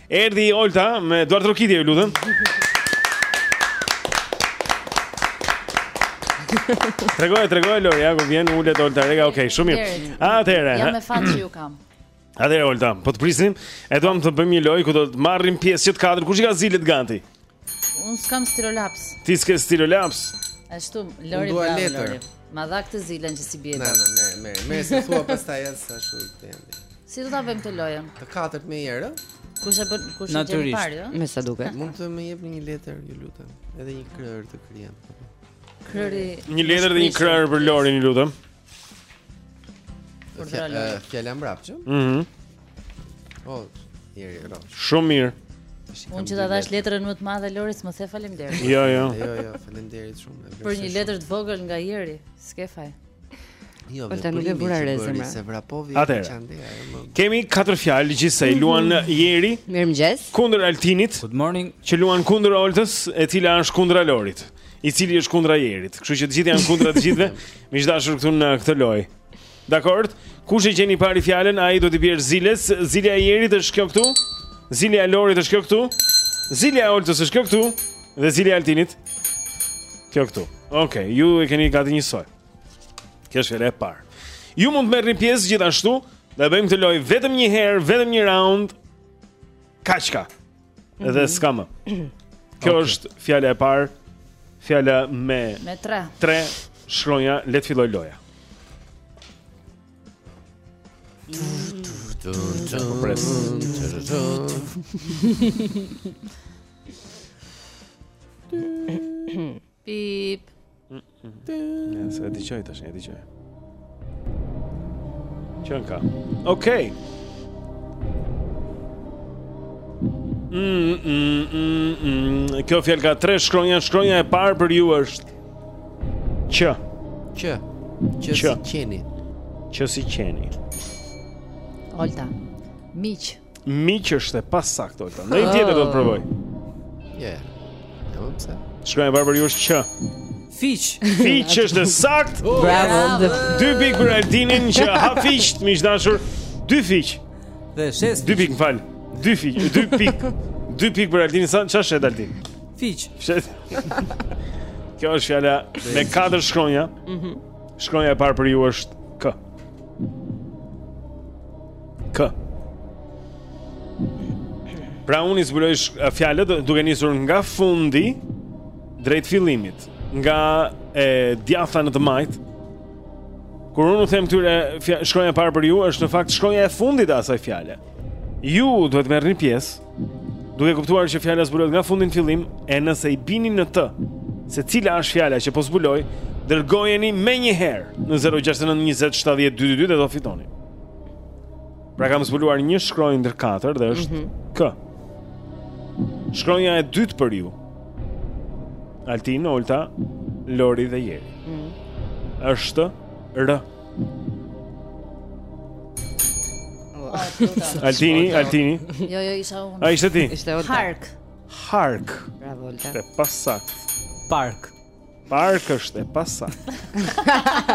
Erdhi Olta me duartrokitje, ju lutem. Tregoje, tregoje Lori, ja ku vjen ulet Olta Reka. Okej, okej, shumë mirë. Atëherë. Jam me fat që ju kam. Atëherë Olta, po të prisnim. E do të bëjmë një lojë ku do të marrim pjesë që të katër. Kush i ka zilet gati? Unë s'kam stilolaps. Ti s'ke stilolaps? Ashtu, Lori do letër. Ma dha këtë zilën që s'i bie. Na, na, merre, merre, se thua pastaj s'është ashtu tëndi. Si do ta bëjmë këtë lojën? Të katërt njëherë. Kush e bën kush e gjen i pari, jo? Me sa duket. Mund të më jepni një letër, ju lutem, edhe një krehër të krihem. Krehri. Një letër dhe një krehër për Lorin, ju lutem. Fjala mbrapsht Mhm. O, Jeri, ro Shumë mirë Unë që ta dhashë letrën më të madhe Lori s'më the faleminderit Jo, jo Jo, jo, faleminderit shumë Për një letër të vogël nga Jeri S'ke faj Jo, dhe për një bura rezim Se vrapovi Atëherë Kemi katër fjalë gjithsej mhm. Luan Jeri Mirëmëngjes Kundër Altinit Good morning Që luan kundër Oltës E cila është kundra Lorit i cili është kundra Jerit. Kështu që të gjithë janë kundra të gjithëve. Miq të dashur këtu në këtë lojë. Dakord? Kush e gjen i pari fjalën, ai do t'i bjerë ziles. Zilja e Jerit është kjo këtu. Zilja e Lorit është kjo këtu. Zilja e Oltës është kjo këtu dhe zilja e Altinit. Kjo këtu. Okej, ju e keni gati njësoj. Kjo është fjala e parë. Ju mund të merrni pjesë gjithashtu, do e bëjmë këtë lojë vetëm një herë, vetëm një raund. Kaq ka. Edhe mhm. s'ka më. Okej. Kjo është fjala e parë. Fjala me me 3 shkronja, le të fillojë loja. Pip. Ja se e dëgjoj tash, e dëgjoj. Qënka. Okej. Mm, mm, mm, mm. Kjo fjalë ka tre shkronja, shkronja e parë për ju është Q Q Q si qeni Q si qeni Olta Miq Miq është e pasaktë Olta. Ndonjë tjetër do ta provojë. Je. Jo, jo pse? Shkronja e parë për ju është Q. Fiq. Fiq është e saktë. Oh, Bravo. Dy pikë për Altinin që ha fiq, miq të dashur. Dy fiq. Dhe shes. Dy pikë, më fal. Dy fiq, dy pikë. Dy pikë për Altinin, se çfarë shet Altini? Fiq. Shes. Kjo është fjala me katër shkronja. Mhm. Shkronja e parë për ju është K. K. Pra unë i zbuloj fjalët duke nisur nga fundi drejt fillimit, nga e djatha në të majtë. Kur unë u them këtyre shkronja e parë për ju është në fakt shkronja e fundit e asaj fjale. Ju duhet të merrni pjesë duke kuptuar që fjala zbulohet nga fundi në fillim e nëse i bini në të se cila është fjala që po zbuloj, dërgojeni menjëherë në 069 20 70 222 dhe do fitoni. Pra kam zbuluar një shkronjë ndër katër dhe është mm -hmm. K. Shkronja e dytë për ju. Altin, Olta, Lori dhe Jeri. Mm -hmm. Është R. Altini, Altini. Jo, jo, isha unë. A ishte ti? Ishte Olta. Hark. Hark. Bravo Olta. E pasaktë. Park. Park është e pasaktë.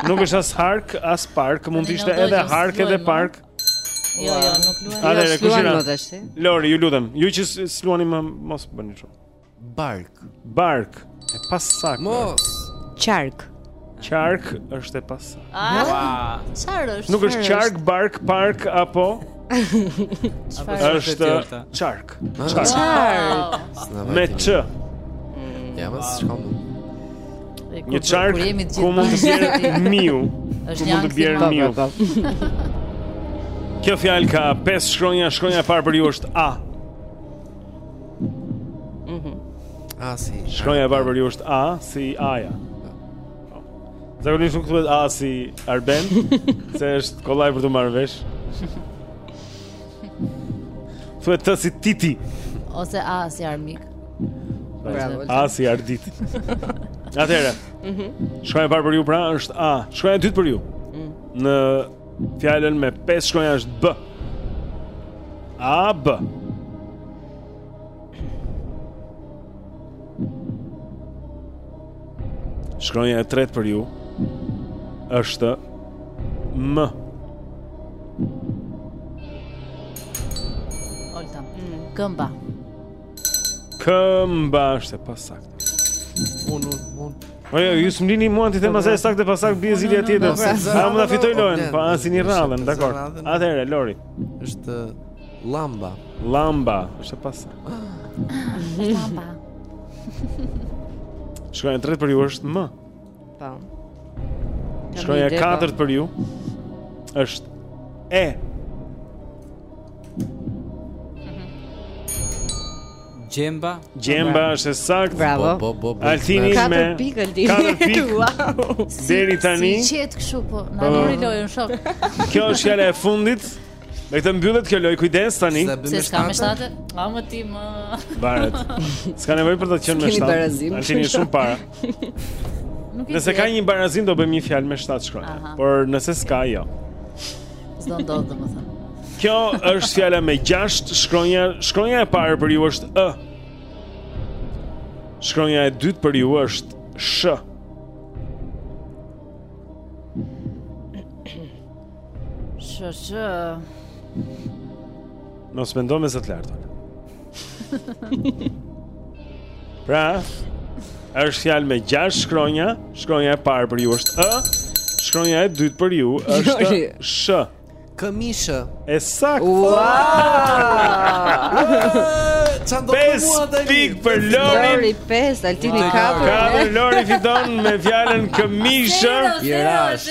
nuk është as hark, as park, mund të ishte edhe hark edhe park. Jo, jo, nuk luajmë. Atëherë kush jeni tash? Lori, ju lutem. Ju që s'luani më mos bëni kështu. Bark. Bark. E pasaktë. Mos. Qark. Qark është e pasaktë. Ah. Çfarë është? Nuk është qark, bark, park apo Është Çark. Çark. Me ç. Mm, ja, mos shkon. Një çark ku mund të bjerë miu. Ku mund të bjerë miu. Kjo fjalë ka pesë shkronja, shkronja e parë për ju është A. Mhm. A si. Shkronja e parë për ju është A, si Aja. Zakonisht nuk thuhet A si Arben, se është kollaj për t'u marrë vesh. Thuhet T si Titi. Ose A si Armik. Bravo. A si Ardit. Atëherë. Mhm. Shkronja e parë për ju pra është A. Shkronja e dytë për ju. Mm. Në fjalën me 5 shkronja është B. A B. Shkronja e tretë për ju është M. Olta. Mm. Këmba. Këmba është e pasaktë. Unë, unë, unë. Po jo, ju s'më lini mua t'i them asaj saktë pasaktë bie zilja tjetër. A mund ta fitoj lojën, po prisni radhën, dakord. Atëherë Lori. Është llamba. Llamba, është pas. Llamba. Shkronja e tretë për ju është M. Po. Shkronja e katërt për ju është E. Gjemba. Gjemba është e saktë. Bravo. Bo, bo, bo, Altini me 4 pikë Altini. 4 pikë. Wow. Deri tani. Si qet kështu po. Na po. mori lojën shok. Kjo është fjala e fundit. Me këtë mbyllet kjo lojë, kujdes tani. Se s'ka me shtatë? A më ti më... Barazim. S'ka nevojë për të qenë me shtatë. Keni barazim. Altini shumë para. Nëse ka një barazim, do bëjmë një fjalë me shtatë shkronja. Por nëse s'ka, jo. S'do ndodhë, domethënë. Kjo është fjala me gjashtë shkronja. Shkronja e parë për ju është ë. Shkronja e dytë për ju është sh. Shë, shë. Mos mendo me zë të lartë. pra, është fjalë me gjashtë shkronja, shkronja e parë për ju është ë, shkronja e dytë për ju është sh. Këmishë. E saktë. Wow! Çfarë do të mua tani. Pik për Lori. Lori 5, Altini 4. Ka Lori fiton me fjalën këmishë. Jerash.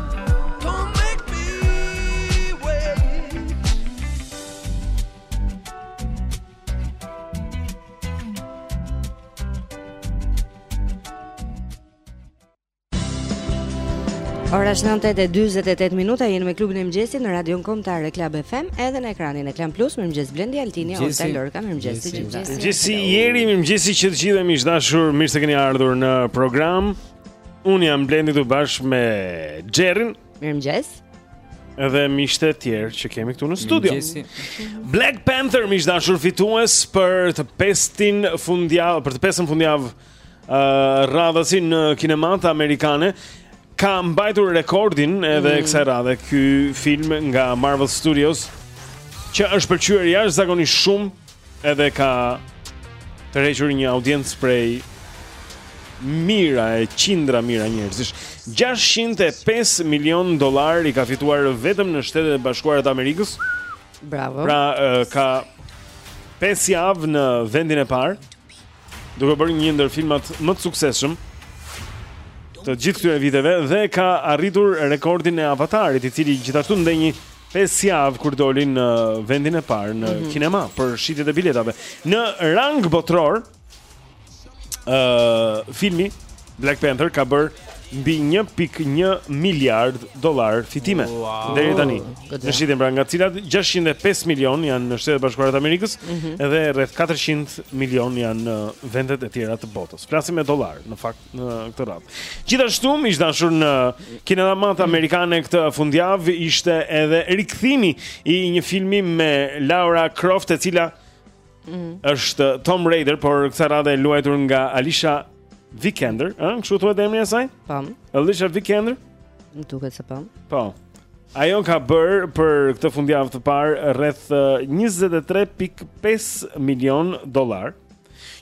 Ora është 9:48 minuta, jemi me klubin e mëngjesit në Radion Kombëtare Club FM, edhe në ekranin e Klan Plus, mirëmëngjes Blendi Altini, Olta Lorca, mirëmëngjes të gjithëve. Mirëmëngjesi Jeri, mirëmëngjesi dhe të gjithë miq të dashur, mirë se keni ardhur në program. Unë jam Blendi së bashku me Gjerin Mirëmëngjes Edhe miqtë e tjerë që kemi këtu në studio Black Panther miq të dashur fitues për të pestën fundjavë Për të pestën fundjavë uh, radhazi në kinematë amerikane Ka mbajtur rekordin edhe mm. kësaj radhe Ky film nga Marvel Studios Që është pëlqyer jashtëzakonisht shumë Edhe ka tërhequr një audiencë prej mijëra e qindra mijëra njerëzish. 605 milion dollarë i ka fituar vetëm në Shtetet e Bashkuara të Amerikës. Bravo. Pra ka 5 javë në vendin e parë. duke u bërë një ndër filmat më të suksesshëm të gjithë këtyre viteve dhe ka arritur rekordin e Avatarit, i cili gjithashtu ndenji 5 javë kur doli në vendin e parë në mm -hmm. kinema për shitjet e biletave. Në rang botëror, ë uh, filmi Black Panther ka bërë mbi 1.1 miliard dollarë fitime wow. deri tani. Në shitjen pra nga të cilat 605 milion janë në Shtetet e Bashkuara të Amerikës mm -hmm. dhe rreth 400 milion janë në vendet e tjera të botës. Flasim me dollarë në fakt në këtë radhë. Gjithashtu miq të dashur në kinematë amerikane këtë fundjavë ishte edhe rikthimi i një filmi me Laura Croft e cila Mm. Është Tomb Raider, por kësaj radhe e luajtur nga Alicia Vikander, ëh, kështu thuhet emri i saj? Po. Alicia Vikander? Më duket se po. Po. Ajo ka bër për këtë fundjavë të parë rreth 23.5 milion dollar.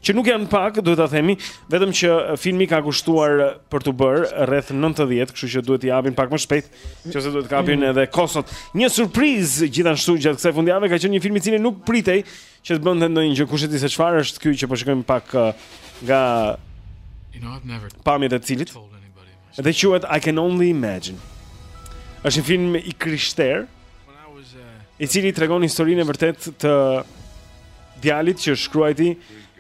Që nuk janë pak, duhet ta themi, vetëm që filmi ka kushtuar për t'u bër rreth 90, kështu që duhet t'i japin pak më shpejt Nëse duhet të kapin mm. edhe kostot Një surprizë gjithashtu gjatë kësaj fundjave ka qenë një film i cili nuk pritej Që të bënte dhe ndonjë gjë kushedi se çfarë është ky që po shikojmë po pak uh, nga pamjet e cilit Dhe quhet I can only imagine është një film i krishterë uh, I cili tregon historinë e vërtetë të djalit që shkruajti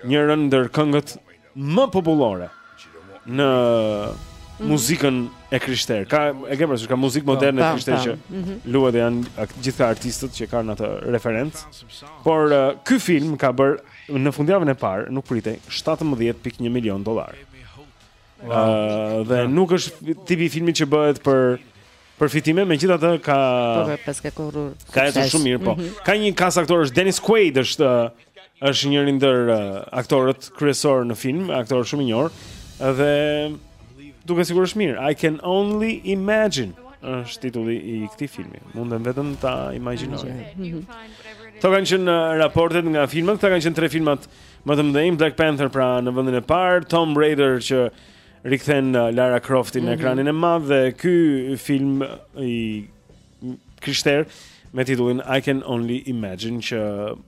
Njërën ndër këngët më popullore në mhm. muzikën e krishterë. E ke parasysh ka muzikë moderne e krishterë që mhm. luhet janë gjithë ata artistët që kanë atë referencë. Por uh, ky film ka bër në fundjavën e parë, nuk pritej, 17.1 milion dollarë. Ëh, uh, dhe nuk është tipi i filmit që bëhet për Fitime, megjithatë ka Po po, paska korrur. Ka ecur shumë mirë, po. Mhm. Ka një kast aktorësh, Dennis Quaid, është është njëri ndër aktorët kryesorë në film, aktor shumë i njohur dhe dhe sigurisht i mirë. I can only imagine është titulli i këtij filmi. Mundem vetëm ta imagjinoj. Mhm. Këto kanë qenë uh, raportet nga filmat, këta kanë qenë tre filmat më të mëdhenj, Black Panther pra në vendin e parë, Tomb Raider që Rikthen uh, Lara Croftin mm -hmm. në mhm. ekranin e madh dhe ky film i krishterë me titullin I Can Only Imagine që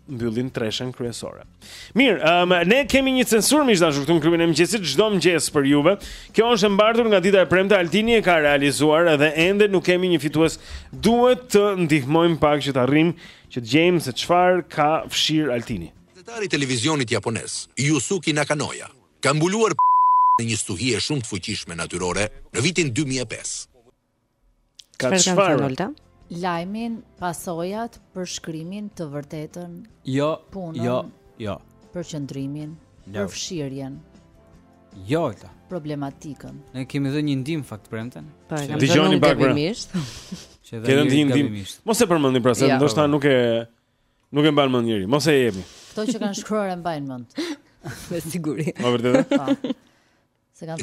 mbyllin treshen kryesore. Mirë, um, ne kemi një censurë miq të dashur këtu në klubin e mëngjesit çdo mëngjes për juve. Kjo është e mbartur nga dita e premte Altini e ka realizuar dhe ende nuk kemi një fitues. Duhet të ndihmojmë pak që të arrijmë që të gjejmë se çfarë ka fshirë Altini. Gazetari i televizionit japonez, Yusuke Nakanoya, Ka mbuluar e një stuhie shumë të fuqishme natyrore në vitin dy mijë e pesë. Ka çfarë? Lajmin, pasojat, përshkrimin, të vërtetën, jo, punën, jo, jo. përqëndrimin, jo. përfshirjen. Jo, ta. Problematikën. Ne kemi dhënë një ndihmë në fakt të premten. Po, e kam dhënë një ndihmë. Ke dhënë një ndihmë. Mos e përmendni pra se ndoshta nuk e Nuk e mban mend njeri, mos e jepni. Kto që kanë shkruar e mbajnë mend. Me siguri. Po vërtet? Po.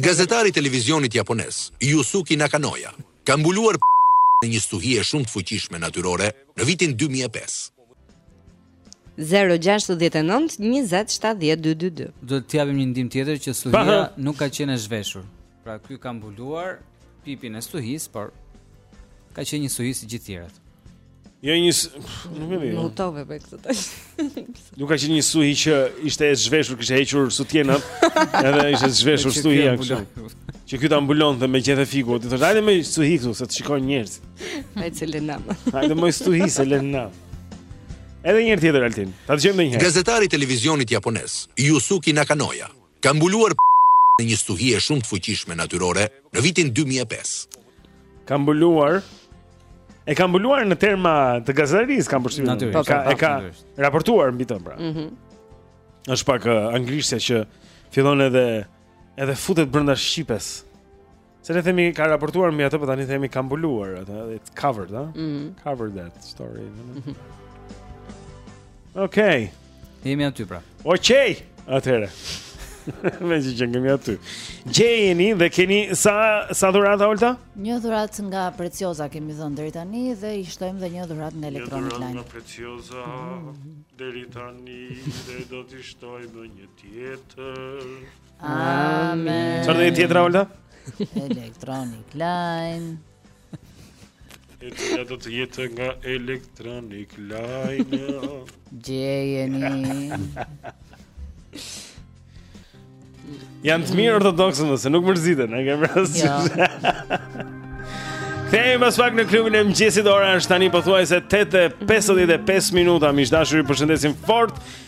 Gazetari i televizionit japonez, Yusuke Nakanoya, ka mbuluar e një stuhie shumë të fuqishme natyrore në vitin 2005. 0-6-19-27-12-2 Do të japim një ndihmë tjetër që stuhia nuk ka qenë e zhveshur Pra ky ka mbuluar pipin e stuhisë, por ka qenë një stuhi si gjithë tjerat Jo një nuk e di. Nuk ta vë me këtë tash. Nuk ka qenë një stuhi që ishte e zhveshur, kishte hequr sutjenat, edhe ishte zhveshur stuhia kështu. Që ky ta mbulonte me gjethe fiku, t'i thosh hajde moj stuhi këtu se të shikojnë njerëz. Ai se lën nam. Hajde moj stuhi se lën nam. Edhe një herë tjetër Altin. Ta dëgjojmë një herë. Gazetari i televizionit japonez, Yusuke Nakanoya, Ka mbuluar një stuhi shumë të fuqishme natyrore në vitin dy mijë e pesë. Ka mbuluar E ka mbuluar në terma të gazetarisë, kam përshtypjen. Natyrisht, po, ka e ka raportuar mbi të, pra. Ëh. Mm Është pak uh, anglishtja që fillon edhe edhe futet brenda shqipes. Se ne themi ka raportuar mbi atë, po tani themi ka mbuluar atë, it's covered, ha? Mm -hmm. Covered that story. Mm -hmm. Okej. Okay. Jemi aty pra. Okej. Okay. Atëherë. Meqë që jemi aty Gjejeni dhe keni sa, sa dhurata, Olta? Një dhurat nga Precioza kemi dhënë deri tani Dhe i shtojmë dhe një dhuratë nga Electronic Line Një dhuratë nga Precioza mm. Deri tani Dhe do t'i shtojmë një tjetër Amen. Çfarë do të tjetra Olta? Electronic line. Ja do të jetë nga Electronic Line Gjejeni Janë të mirë ortodoksët se nuk mërziten E kemë rrasë ja. Kthehemi pas pak në Klubin e Mëngjesit Ora është tani pothuajse 8.55 minuta Miq të dashur i përshëndesim fort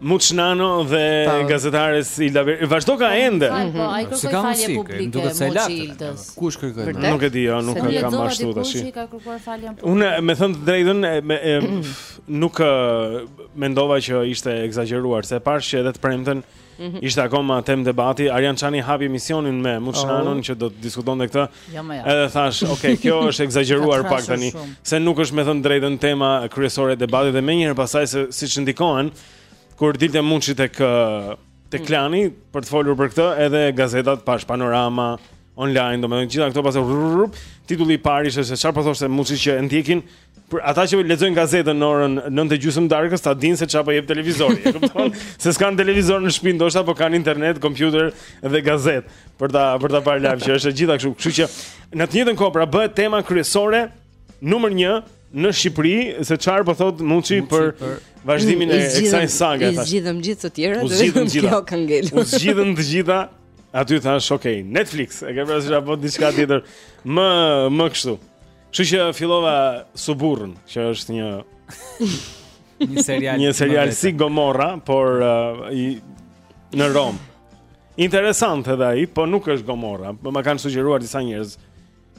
Muç Nano dhe gazetares Ilda Beri. Vazhdo ka po, ende. Po, mhm. ai kërkoi falje publike. Duket se latë. Kush kërkoi? Nuk e di, jo, nuk e kam ashtu tash. Kush i ka kërkuar faljen publike? Unë me thënë të drejtën, me nuk mendova që ishte ekzagjeruar, se pashë që edhe të premten mhm. ishte akoma temë debati. Arjan Çani hapi emisionin me Muç Nanon oh. që do të diskutonte këtë. Jo më jo. Edhe thashë, ok, kjo është ekzagjeruar pak tani, se nuk është me thënë të drejtën tema kryesore e debatit dhe menjëherë pastaj se siç ndikohen kur dilte Muçi tek tek mm. Klani për të folur për këtë, edhe gazetat pashë Panorama Online, domethënë të gjitha këto pasë titulli i parë ishte se çfarë po thoshte Muçi që e ndjekin Për ata që lexojnë gazetën në orën 9:30 të darkës, ta dinë se çfarë po jep televizori, e kupton? se s'kan televizor në shtëpi, ndoshta po kanë internet, kompjuter dhe gazetë për ta për ta parë live, që është gjitha kështu. Kështu që në të njëjtën kohë pra bëhet tema kryesore numër 1 në Shqipëri se çfarë po thotë Muçi për, për vazhdimin e kësaj sage tash. I zgjidhëm gjithë të tjerat, do të thotë kjo ka ngelur. U zgjidhën të gjitha. Aty thashë, ok, Netflix, e ke parasysh apo diçka tjetër më më kështu. Kështu që fillova Suburrën, që është një një serial një serial si Gomorra, por uh, i në Rom. Interesant edhe ai, po nuk është Gomorra. Po më kanë sugjeruar disa njerëz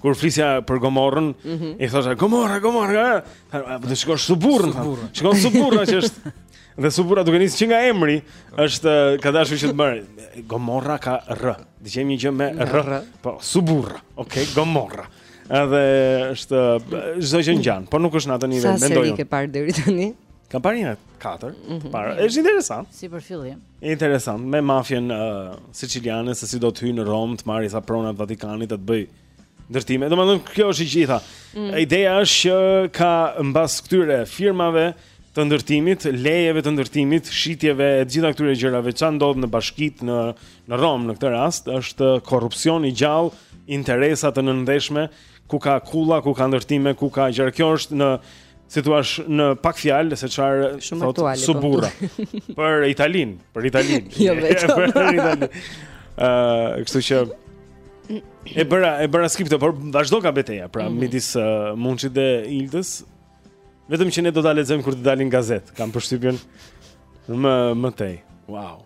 kur flisja për Gomorrën, mm -hmm. i thosha Gomorra, Gomorra. Po të shikosh Suburrën. Shikon Suburra që është dhe Suburra duke nisur që nga emri, është uh, ka dashur që të bëjë Gomorra ka R. Dëgjojmë një gjë me R. Po, Suburra. Okej, okay, Gomorra. Edhe është çdo gjë ngjan, por nuk është në atë nivel, mendoj. Sa seri ke parë deri tani? Kam parë një katër, mm -hmm. parë. Është interesant. Si për fillim. Interesant, me mafien uh, siciliane se si do të hyjë në Romë të marrë ca prona të Vatikanit të bëjë ndërtime. Domethënë kjo është e gjitha. Mm. Ideja është që ka mbas këtyre firmave të ndërtimit, lejeve të ndërtimit, shitjeve të gjitha këtyre gjërave që ndodh në bashkitë, në në Romë në këtë rast është korrupsion i gjallë, interesa të nëndheshme, ku ka kulla, ku ka ndërtime, ku ka gjëra. Kjo është në si thua në pak fjalë se çfarë thotë po. Suburra. për Italinë, për Italinë. jo vetëm për Italinë. Ëh, uh, kështu që e bëra e bëra shkurt, por vazhdon ka beteja, pra mm -hmm. midis uh, Munchit dhe Ildës. Vetëm që ne do ta lexojmë kur të dalin gazetat, kam përshtypjen më më tej. Wow.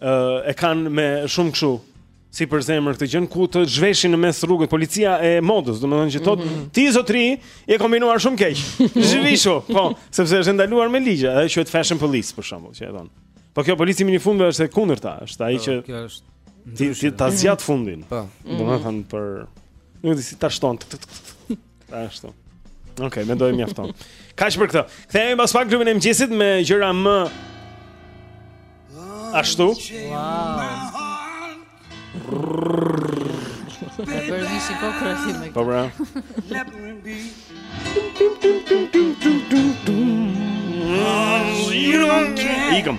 e kanë me shumë kështu si për zemër këtë gjën ku të zhveshin në mes rrugës policia e modës, domethënë që thotë mm -hmm. ti zotri je kombinuar shumë keq. Zhvishu, po, sepse është ndaluar me ligj, ajo quhet fashion police për shembull, që e thon. Po kjo policia e minifundeve është e kundërta, është ai po, që kjo është ti ti ta zgjat fundin. Po. Domethënë për nuk di si ta shton. Ashtu. Okej, okay, mendoj mjafton kaq për këtë? Kthehemi pas pak klubin e mëngjesit me gjëra më Ashtu. Wow. Ai për mi si po krasim me këtë. Po bra. Let me be. Ikëm.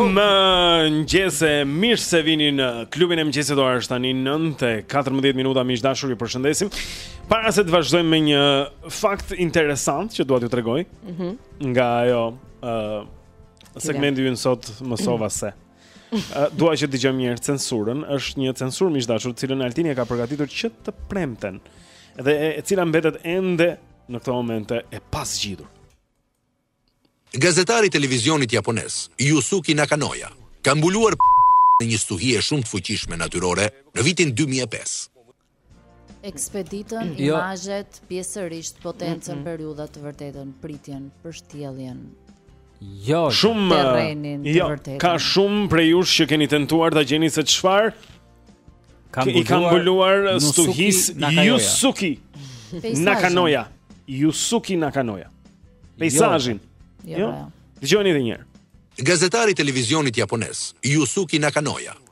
Mirëmëngjes, mirë se vini në klubin e mëngjesit ora është tani 9:14 minuta miq të dashur ju përshëndesim. Para se të vazhdojmë me një fakt interesant që dua t'ju tregoj. Mhm. Mm nga ajo ë uh, segmenti ynë sot mësova se. Dua që të dëgjojmë një herë censurën, është një censurë miq të dashur, të cilën Altini e ka përgatitur që të premten dhe e, e cila mbetet ende në këto momente e pazgjidhur. Gazetari i televizionit japonez, Yusuke Nakanoya, ka mbuluar në një stuhi shumë të fuqishme natyrore në vitin 2005. ekspeditën, jo. imazhet, pjesërisht potencën, mm -mm. periudhat, të vërtetën, pritjen, përshtjelljen. Jo, shumë terrenin të jo, vërtetën. Ka shumë prej jush që keni tentuar ta gjeni se çfarë i ka mbuluar stuhis Yusuki Nakanoja. Yusuki Nakanoja. Jo. Peisazhin. Jo. jo. jo. Dëgjoni edhe një herë. Gazetari i televizionit japonez, Yusuki Nakanoja,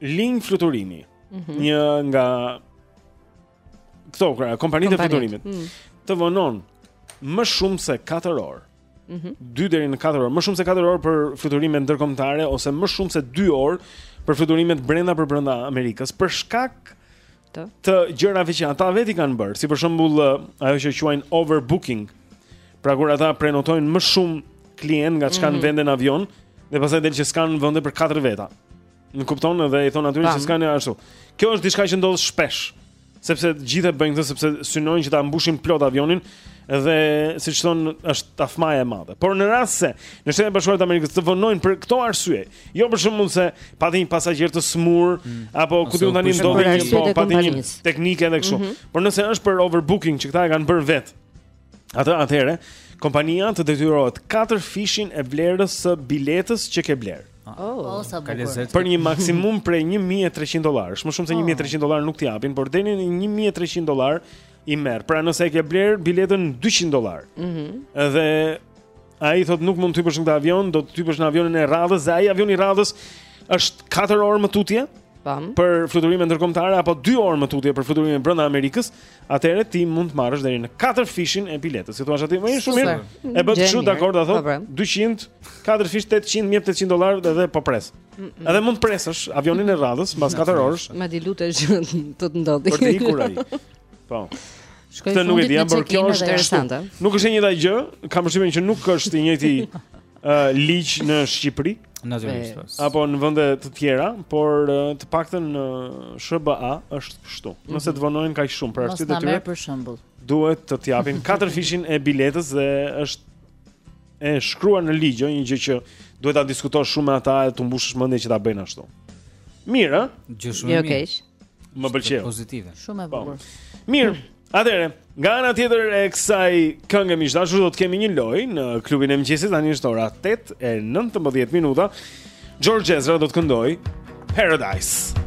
Linjë fluturimi. Mm -hmm. Një nga këto pra, kompanitë e fluturimit. Mm -hmm. Të vonon më shumë se 4 orë. Mm -hmm. 2 deri në 4 orë, më shumë se 4 orë për fluturime ndërkombëtare ose më shumë se 2 orë për fluturimet brenda për brenda Amerikës për shkak të të gjërave që ata vetë kanë bërë, si për shembull ajo që quajnë overbooking. Pra kur ata prenotojnë më shumë klientë nga ç'kanë mm -hmm. vende në avion dhe pastaj del që s'kan vende për katër veta. Në kupton edhe i thon natyrisht që s'kan ashtu. Kjo është diçka që ndodh shpesh, sepse të gjithë e bëjnë këtë sepse synojnë që ta mbushin plot avionin dhe siç thon është tahmaja e madhe. Por në rast se në Shtetet e Bashkuara të Amerikës të vonojnë për këto arsye, Jo për shembull se pati një pasagjer të smur mm. apo ku di unë tani ndodhi një po pati një teknike edhe kështu. Mm -hmm. Por nëse është për overbooking që këta e kanë bërë vet. Atë atëherë kompania të detyrohet katër fishin e vlerës së biletës që ke bler. Ah, oh, sa bukur. Për një maksimum prej 1300 dollarësh, më shumë se 1300 ah. dollarë nuk t'i japin, por deri në 1300 dollarë i merr. Pra nëse e ke bler biletën 200 dollarë. Mhm. Mm dhe Ai thot nuk mund të hypësh në këtë avion, do të hypësh në avionin e radhës, dhe ai avioni i radhës është 4 orë më tutje. Pam. Për fluturime ndërkombëtare apo 2 orë më tutje për fluturime brenda Amerikës, atëherë ti mund të marrësh deri në 4 fishin e biletës. Si thua aty, o shumë mirë. E bë kështu dakord, a thot 200, 4 fish 800, m'i jep 800 dollarë dhe po pres. Edhe mund të presësh avionin e radhës mbas 4 orësh. Madje lutesh të të ndodhi. Për të ikur ai. Po. Shkoj fundi nuk e di, por kjo është interesante. Nuk është e njëjta gjë, kam përshtypjen që nuk është i njëjti uh, ligj në Shqipëri. Natyrisht. Po. Apo në vende të tjera, por të paktën në SHBA është kështu. Mm -hmm. Nëse të vonojnë kaq shumë për arsye të tyre. Për shembull, duhet të të japin katër fishin e biletës dhe është e shkruar në ligj, jo, një gjë që duhet ta diskutosh shumë me ata e t'u mbushësh mendjen që ta bëjnë ashtu. Mirë, ëh? Gjë shumë jo mirë. Jo keq. Më pëlqeu. Pozitive. Shumë e po. bukur. Mirë. Atëherë, nga ana tjetër e kësaj kënge miq të dashur do të kemi një lojë në klubin e mëngjesit tani është ora 8:19 minuta. George Ezra do të këndojë Paradise.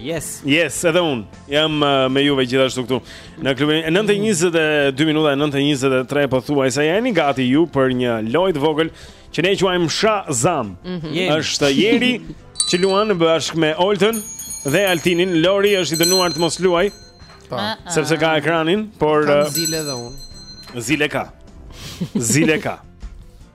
Yes. Yes, edhe un. Jam uh, me juve gjithashtu këtu në klubin. 9:22 minuta e 9:23 pothuajse jeni gati ju për një lojë të vogël që ne quajmë Shazam. Mm -hmm. Është Jeri që luan bashkë me Oltën dhe Altinin. Lori është i dënuar të mos luaj. Po. Ah, ah. Sepse ka ekranin, por uh, zile dhe un. Zile ka. Zile ka.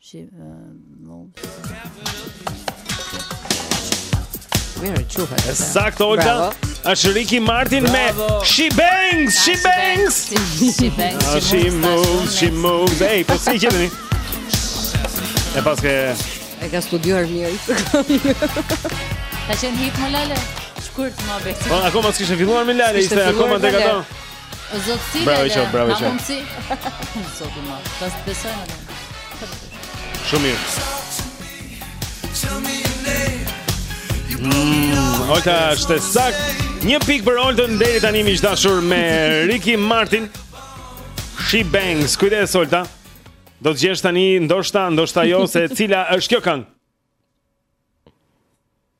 Shi, Mirë, çuhet. Saktë Olta. Është Ricky Martin me She Bangs, She Bangs. She Bangs. Ah, she moves, she moves. Hey, po si jeni? E paske E ka studiuar mirë. Ka qenë hit më lale. Shkurt më bëj. Po akoma s'kishte filluar me lale, ishte akoma tek ato. Zotësi Bravo qoftë, bravo qoftë. Mundsi. Zot më. S'ta besoj më Shumë mirë. Mm, Olta është e saktë. Një pikë për Oltën deri tani miq të dashur me Ricky Martin. She bangs. Kujdes Olta. Do të gjesh tani ndoshta, ndoshta jo se cila është kjo këngë.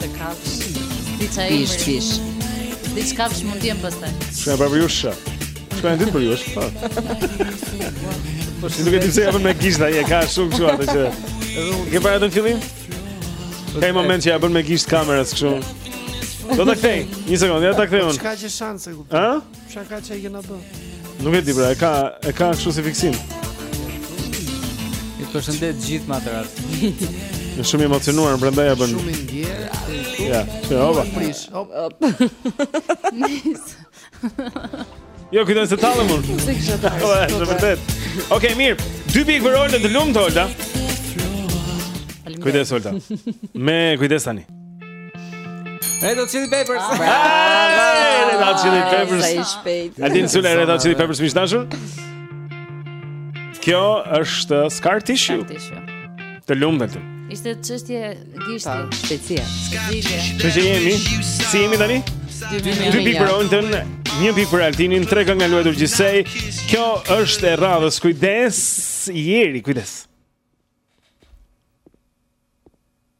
Të kafsh. Diçka e mirë. Fish. Diçka që mund të jem pastaj. Çfarë bëj ju shë? Çfarë ndin për ju shë? Po. Po si duhet të bëj apo me gisht ai e ka shumë kështu atë që. Ke parë atë filmin? Ka një moment që ja bën me gisht kamerës kështu. Do ta kthej. Një sekondë, ja ta kthej unë. Çka që shanse kupton? Ë? Çka ka çaj që na bë? Nuk e di pra, e ka e ka kështu si fiksim. Ju përshëndet gjithë materat. Jam shumë e emocionuar prandaj ja bën. Shumë i ndjerë. Ja, çe hova. Prish. Hop. Jo, kujton se tallem unë. Se kisha ta. Po, është vërtet. Okej, mirë. Dy pikë për Oltën, të lumtë Olta. Kujdes Olta. Me kujdes tani. Red Hot Chili Peppers. Ah, Red Hot Chili ah, Peppers. Sa i shpejt. Altin se Red Hot Chili Peppers miq të dashur? Kjo është Scar Tissue. Scar Tissue. Të lumtë atë. Ishte çështje gishti po, specia. Çështje jemi. Si jemi tani? Dy pikë për Oltën, një pikë për Altinin, tre këngë të luajtura gjithsej. Kjo është e radhës. Kujdes, Jeri, kujdes.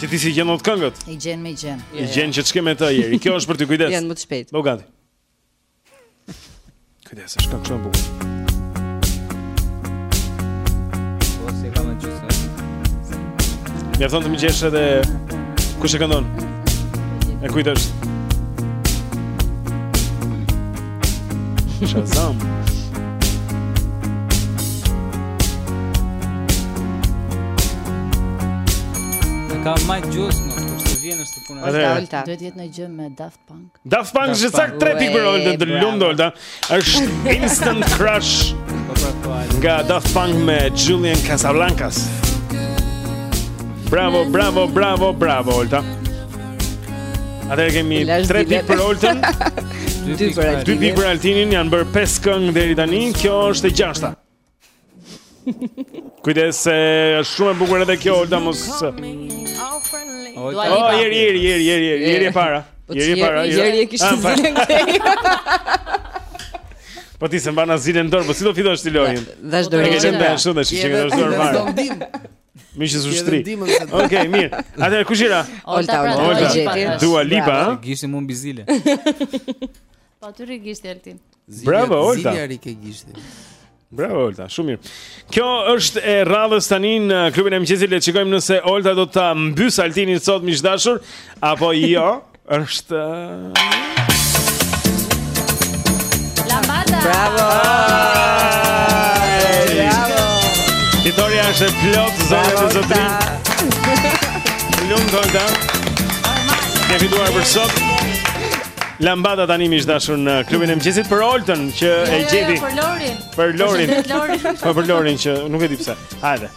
Që ti s'i gjen dot këngët? I gjen me i gjen. I gjen që ç'ke me të, Jeri. Kjo është për ty kujdes. Janë më të shpejtë. Bëhu gati. Kujdes, është këngë shumë e bukur. Mjafton të më gjesh edhe kush e këndon. E kujtë është. Shazam. Ka në gjuhës më kur të vjen është puna. Olta, Olta. Duhet të jetë një gjë me Daft Punk. Daft Punk është e saktë 3 pikë për Oltën, të lumtë Olta. Është instant crush. Po, po, po, Nga Daft Punk me Julian Casablancas. Bravo, bravo, bravo, bravo Olta. Atë e kemi 3 pikë për Oltën. 2 pikë për Altinin. 2 pikë për Altinin janë bërë 5 këngë deri tani. Kjo është e gjashta. Kujdes se është shumë e bukur edhe kjo Olta mos. Oh, Jeri, Jeri, Jeri, Jeri, Jeri, Jeri e para. Po Jeri e para. Jeri e kishte ah, zilen këtej. Po ti s'e mban as zilen në dorë, po si do fitosh ti lojën? Vazhdo. Ke qenë shumë tash, ke qenë dorë. Mirë që s'ushtri. Okej, mirë. Atëherë kush i ra? Olta, pra, Olta. Gjeti. Dua Lipa. Gishti mbi zile. Po ti rri gishti Altin. Bravo Olta. Zilja rri ke gishti. Bravo Olta, shumë mirë. Kjo është e radhës tani në klubin e mëngjesit. Le të shikojmë nëse Olta do ta mbysë Altinin sot miq të dashur apo jo. Është Lambada. Bravo. Bravo. Fitorja është e plotë zonja e zotërinj. Të lumtë Olta. Ke fituar për sot. Lambada tani miq të dashur në klubin e mëngjesit, për Oltën që e gjeti. Për Lorin. Për Lorin. Po për Lorin që nuk e di pse. Hajde.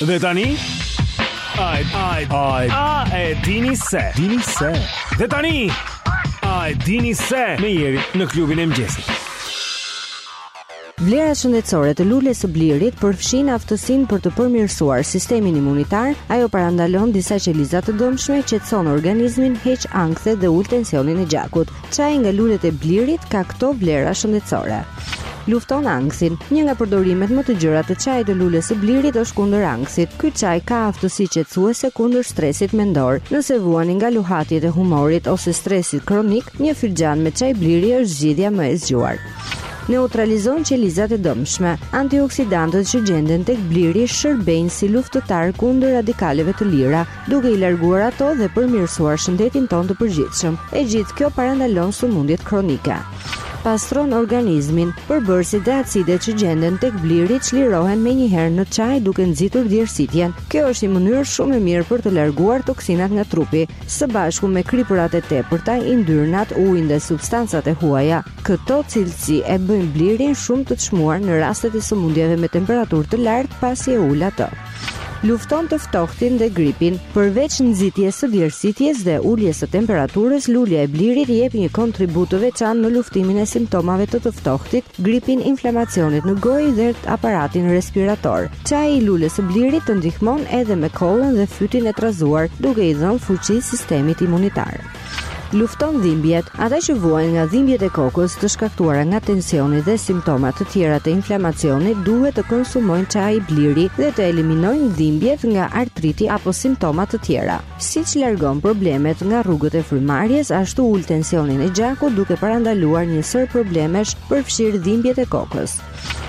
Dhe tani Ai, ai, ai. A e dini se? Dini se. Dhe tani, a e dini se me Jerin në klubin e mëngjesit. Vlerat shëndetësore të lules së blirit përfshijnë aftësinë për të përmirësuar sistemin imunitar, ajo parandalon disa qeliza të dëmshme, qetëson organizmin, heq ankthet dhe ul tensionin e gjakut. Çaji nga lulet e blirit ka këto vlera shëndetësore. Lufton ankthin. Një nga përdorimet më të gjëra të çajit të lules së blirit është kundër ankthit. Ky çaj ka aftësi qetësuese kundër stresit mendor. Nëse vuani nga luhatjet e humorit ose stresi kronik, një filxhan me çaj bliri është zgjidhja më e zgjuar. Neutralizon qelizat e dëmshme. Antioksidantët që gjenden tek bliri shërbejnë si luftëtarë kundër radikaleve të lira, duke i larguar ato dhe përmirësuar shëndetin tonë të përgjithshëm. E gjithë kjo parandalon sëmundjet kronike. Pastron organizmin. Përbërësit dhe acidet që gjenden tek bliri çlirohen menjëherë në çaj duke nxitur djersitjen. Kjo është një mënyrë shumë e mirë për të larguar toksinat nga trupi. Së bashku me kripërat e tepërta, yndyrnat, ujin dhe substancat e huaja, këto cilësi e bëjnë blirin shumë të çmuar në rastet e sëmundjeve me temperaturë të lartë pasi e ul atë. lufton të ftohtin dhe gripin. Përveç nxitjes së djersitjes dhe uljes së temperaturës, lulja e blirit jep një kontribut të veçantë në luftimin e simptomave të të ftohtit, gripin, inflamacionit në gojë dhe aparatin respirator. Çaji i lulës së blirit të ndihmon edhe me kollën dhe fytin e trazuar, duke i dhënë fuqi sistemit imunitar. Lufton dhimbjet. Ata që vuajnë nga dhimbjet e kokës të shkaktuara nga tensioni dhe simptoma të tjera të inflamacionit duhet të konsumojnë çaj bliri dhe të eliminojnë dhimbjet nga artriti apo simptoma të tjera. Siç largon problemet nga rrugët e frymëmarrjes, ashtu ul tensionin e gjakut duke parandaluar një sërë problemesh përfshirë dhimbjet e kokës.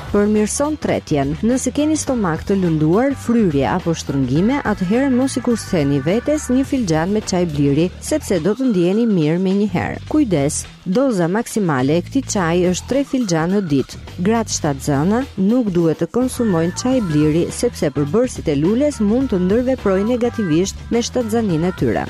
Përmirëson tretjen. Nëse keni stomak të lënduar, fryrje apo shtrëngime, atëherë mos i kurseni vetes një filxhan me çaj bliri, sepse do të ndiheni mirë menjëherë. Kujdes, doza maksimale e këtij çaji është 3 filxhan në ditë. Gratë shtatzana nuk duhet të konsumojnë çaj bliri sepse përbërësit e lules mund të ndërveprojnë negativisht me shtatzaninë e tyre.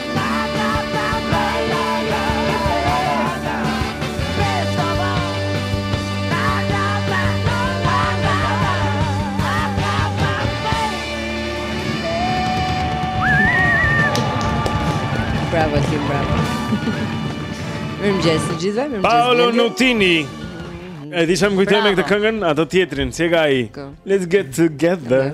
Bravo Tim, bravo. Mirëmëngjes të gjithëve, mirëmëngjes. Paolo Nutini. E di ça më kujton me këtë këngën, atë tjetrin, si e ka ai? Let's get together.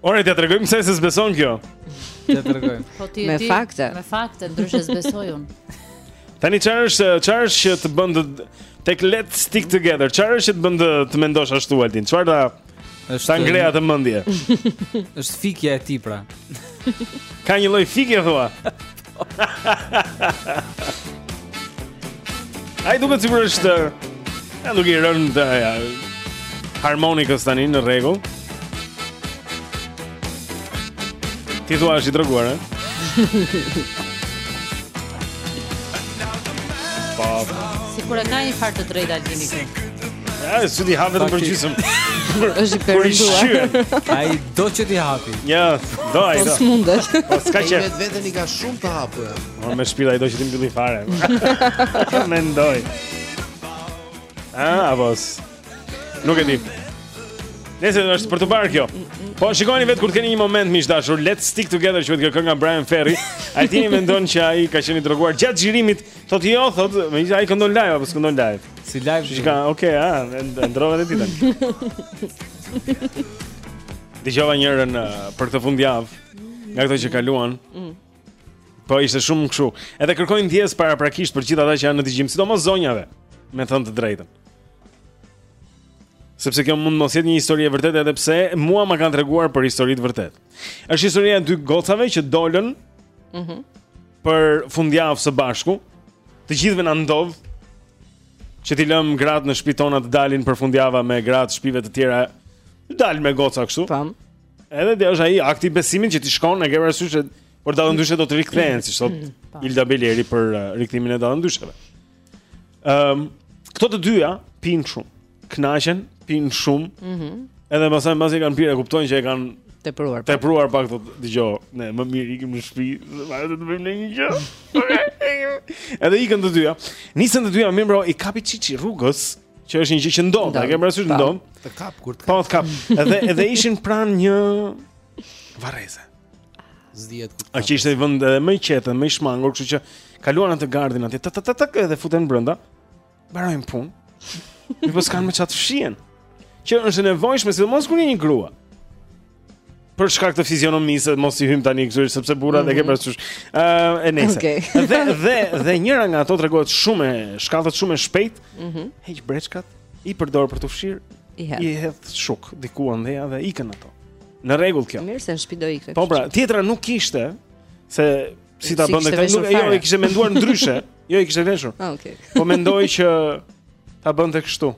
Ore, t'ia tregojmë kësaj se s'beson kjo. T'ia tregojmë. Po ti me fakte. Me fakte, ndryshe s'besoj unë. Tani çfarë është, çfarë është që të bën të tek let's stick together? Çfarë është që të bën të, të mendosh ashtu Altin? Çfarë ta është ta ngre atë mendje? është fikja e tij pra. Ka një lloj fikje thua. Ai duket sikur është duke i rënë harmonikës tani në rregull. Ti thua është i droguar, eh? Po. Sikur e ka një farë të drejtë Altini këtu. Ja, sytë i hap vetëm përgjysëm. Është i perënduar. Ai Do që t'i hapi. Ja, do ai. Po s'mundet. Po s'ka që. Vetë vetën i ka shumë të hapur. Po me shpila i do që t'i mbylli fare. Mendoj. Ah, avos. Nuk e di. Nëse do është për të parë kjo. Po shikoni vetë kur të keni një moment miq të dashur, let's stick together që kjo kënga Bryan Ferry. Altini mendon që ai ka qenë i droguar gjatë xhirimit, thotë jo, thotë, domethënë ai këndon live apo s'këndon live. Si live. Shikoni, okay, ah, ndrova vetë tani. Dëgjova njërën uh, për këtë fundjavë nga këto që kaluan. Mm. Po ishte shumë kështu. Edhe kërkoj ndjesë paraprakisht për gjithë ata që janë në dëgjim, sidomos zonjave, me thënë të drejtën. Sepse kjo mund mos jetë një histori e vërtetë edhe pse mua ma kanë treguar për histori të vërtetë. Është historia e dy gocave që dolën. Mhm. Mm për fundjavë së bashku. Të gjithëve na ndodh Që t'i lëmë gratë në shtëpi tona të dalin për fundjava me gratë e shtëpive të tjera. Dalin me goca kështu. Tam. Edhe dhe është ai akti i besimit që ti shkon në gjerë syshe, por dallëndyshet do të rikthehen, siç thotë mm, Ilda Beleri për uh, rikthimin e dallëndysheve. Ehm, um, këto të dyja pinë shumë. Kënaqen, pinë shumë. Mhm. Mm Edhe pastaj mbasi kanë pirë e kuptojnë që e kanë tepruar. Po. Tepruar pak thotë dëgjo. Ne më mirë ikim në shtëpi, hajde të bëjmë ndonjë gjë. Edhe ikin të dyja. Nisen të dyja mirë bro, i kapi çiçi rrugës, që është një gjë që ndodh, e kemi parasysh ndodh. Të kap kur të kap. Po të kap. Edhe edhe ishin pranë një varreze. S'dihet kur. A që ishte vend edhe më i qetë, më i shmangur, kështu që kaluan atë gardhin atje, tak tak tak edhe futen brenda. Mbarojnë punë. Po po s'kanë me ça të fshihen. Që është e nevojshme, sidomos kur je një grua. Për shkak të fizionomisë, mos i hyjmë tani këtu sepse burrat e ke mhm. parasysh. Ë, uh, e nejse. Okay. dhe dhe dhe njëra nga ato tregohet shumë e shkathët shumë e shpejtë. Mhm. Mm Heq breçkat, i përdor për t'u fshirë. I hedh. I hedh shuk diku andej dhe ikin ato. Në rregull kjo. Mirë se në shtëpi do ikë. Po pra, tjetra nuk kishte se si ta bënte këtë, nuk e jo, e kishte menduar ndryshe. Jo, i kishte veshur. Ah, okay. Po mendoj që ta bënte kështu.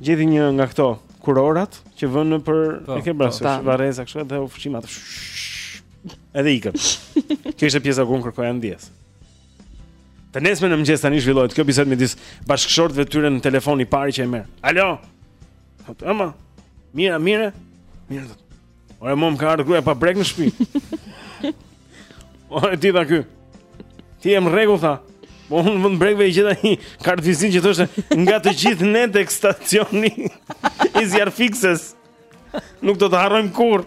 Gjeti një nga këto kurorat që vënë për po, e ke parasysh, po. varreza kështu dhe u fshi me atë. Edhe ikën. Kjo ishte pjesa ku unë kërkoja ndjesë. Të nesërmen në mëngjes tani zhvillohet kjo bisedë midis bashkëshortëve të tyre në telefon i pari që e merr. Alo. Thotë, ama. Mirë, mirë. Mirë. Ore mo më ka ardhur gruaja pa brekë në shtëpi. Ore ti tha ky. Ti je në rregull tha. Po unë në vend të brekve i gjeta një kartvizitë që thoshte nga të gjithë ne tek stacioni i zjarrfikëses. Nuk do të harrojmë kurrë.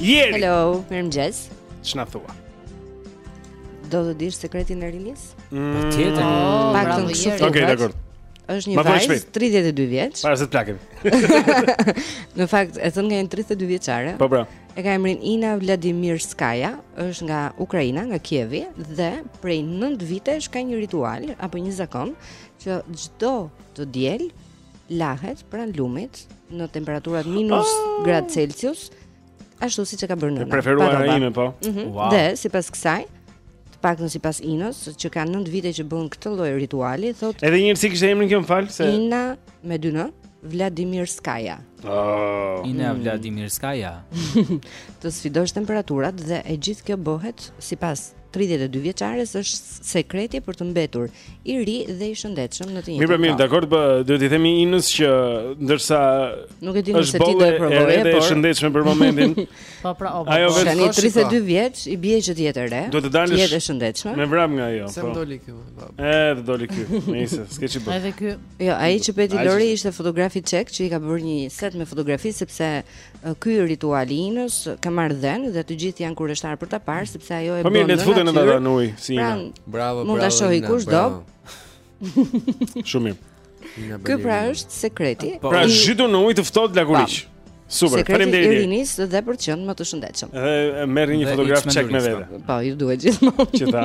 Jeri. Hello, mirëmëngjes. Ç'na thua? Do të dish sekretin e rinisë? Mm. Po tjetër. Oh, Pak të kështu. Okej, okay, dakor. Është një vajzë 32 vjeçe. Para se të plakem. Në fakt, e thënë nga një 32 vjeçare. Po pra. Po. E ka emrin Ina Vladimirskaja, është nga Ukraina, nga Kievi dhe prej 9 vitesh ka një ritual apo një zakon që çdo të diel lahet pranë lumit në temperaturat minus oh! grad Celsius, ashtu siç e ka bërë nëna. Preferuar ime po. Mm -hmm. wow. Dhe sipas kësaj, të paktën sipas Inos, që ka 9 vite që bën këtë lloj rituali, thotë Edhe një herë si e kishte emrin kjo më fal se Ina me dy n Vladimirskaja. Oh. Ina mm. Vladimirskaja. të sfidosh temperaturat dhe e gjithë kjo bëhet sipas tridhjetë e dy vjeçares është sekreti për të mbetur i ri dhe i shëndetshëm në të njëjtën kohë. Mirë, mirë, dakord, po duhet t'i themi Inës që ndërsa nuk e di nëse ti do e provoje, por është shëndetshme për momentin. Po pra, po. Ajo po. vetë është 32 vjeç, i bie që të jetë e re. Do të dalësh. Jetë e shëndetshme. Me vrap nga ajo. Se po. doli këtu. Edhe doli këtu. Nice, s'ke ç'i bën. Edhe ky. Jo, ai që pyeti Lori ishte fotografi çek që i ka bërë një set me fotografi sepse Ky ritual i Inës ka marrë dhenë dhe të gjithë janë kureshtar për ta parë sepse ajo e bën. Po mirë, le të futen ata në ujë si pra, Ina. Bravo, bravo. Mund ta shohë kush do. Shumë mirë. Ky pra është sekreti. Po. Pra zhytu në ujë të ftohtë lakuriq. Super, faleminderit. Sekreti i rinisë dhe për të qenë më të shëndetshëm. Edhe merrni një fotograf çek me vete. Po, ju duhet gjithmonë. Që ta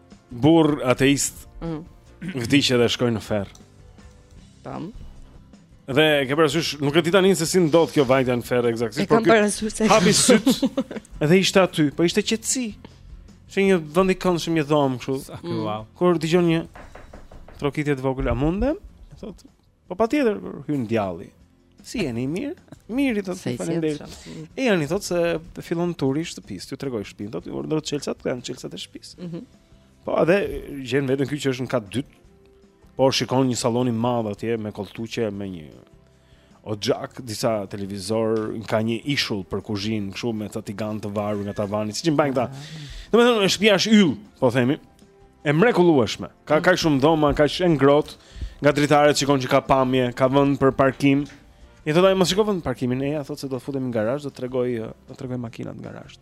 Burrë ateist. Mm. Vdiq dhe shkoi në ferr. Tam. Dhe e ke parasysh, nuk e di tani se si ndodh kjo vajtja në ferr eksaktësisht, por kjo. Kam Hapi sytë. Edhe ishte aty, po ishte qetësi. Ishte një vend i këndshëm, një dhomë kështu. Sa mm. wow. Kur dëgjon një trokitje të vogël, a mundem? Thotë, Po patjetër hyn djalli. Si jeni mirë? Mirë, thotë ky faleminderit. Ejani thotë se të fillon turi i shtëpisë, ju tregoj shtëpinë, thotë, "Urdhëro çelësat, kanë çelësat e shtëpisë." Mhm. Mm po, edhe gjen veten ky që është në kat të dytë. Po shikon një sallon të madh atje me kolltuqe me një oxhak, disa televizor, ka një ishull për kuzhinë, kështu me ca tiganë të varur nga tavani, siç i bëjnë këta. Domethënë, shpia është yllë, po themi. e mrekullueshme. Ka kaq shumë dhoma, kaq e ngrohtë, nga dritaret shikon që ka pamje, ka vend për parkim. I thotë ai mos shiko vendparkimin, eja thotë se do të futemi në garazh, do të tregoj, do të tregoj makinat në garazh.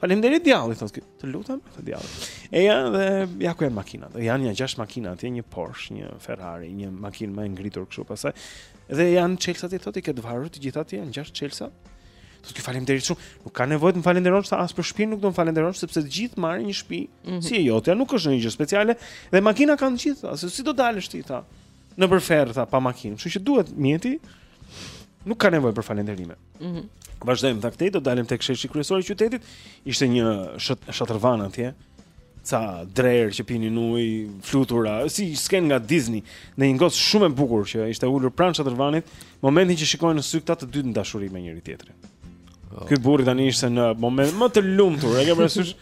Faleminderit djalli, thotë ky. Të lutem, thotë djalli. Eja dhe ja ku janë makinat. Janë nja gjashtë makina, atje një Porsche, një Ferrari, një makinë më e ngritur kështu pastaj. Dhe janë çelsat i thotë i ke të varur të gjitha atje, janë gjashtë çelsa. I thotë ky faleminderit shumë. Nuk ka nevojë të më falenderosh, as për shtëpinë nuk do të më falenderosh sepse të gjithë marrin një shtëpi mm -hmm. si e jotja, nuk është ndonjë gjë speciale dhe makina kanë të gjithë, se si do dalësh ti tha. Në për ferr tha pa makinë. Kështu që duhet mjeti. Nuk ka nevojë për falenderime. Mhm. Mm Vazhdojmë tha këtej, do dalim tek sheshi kryesor i qytetit. Ishte një shat shatërvan atje, ca drerë që pinin ujë, flutura, si skenë nga Disney, dhe një gocë shumë e bukur që ishte ulur pranë shatërvanit, momentin që shikohen në sy këta të dy në dashuri me njëri-tjetrin. Oh. Ky burri tani ishte në moment më të lumtur, e ke parasysh?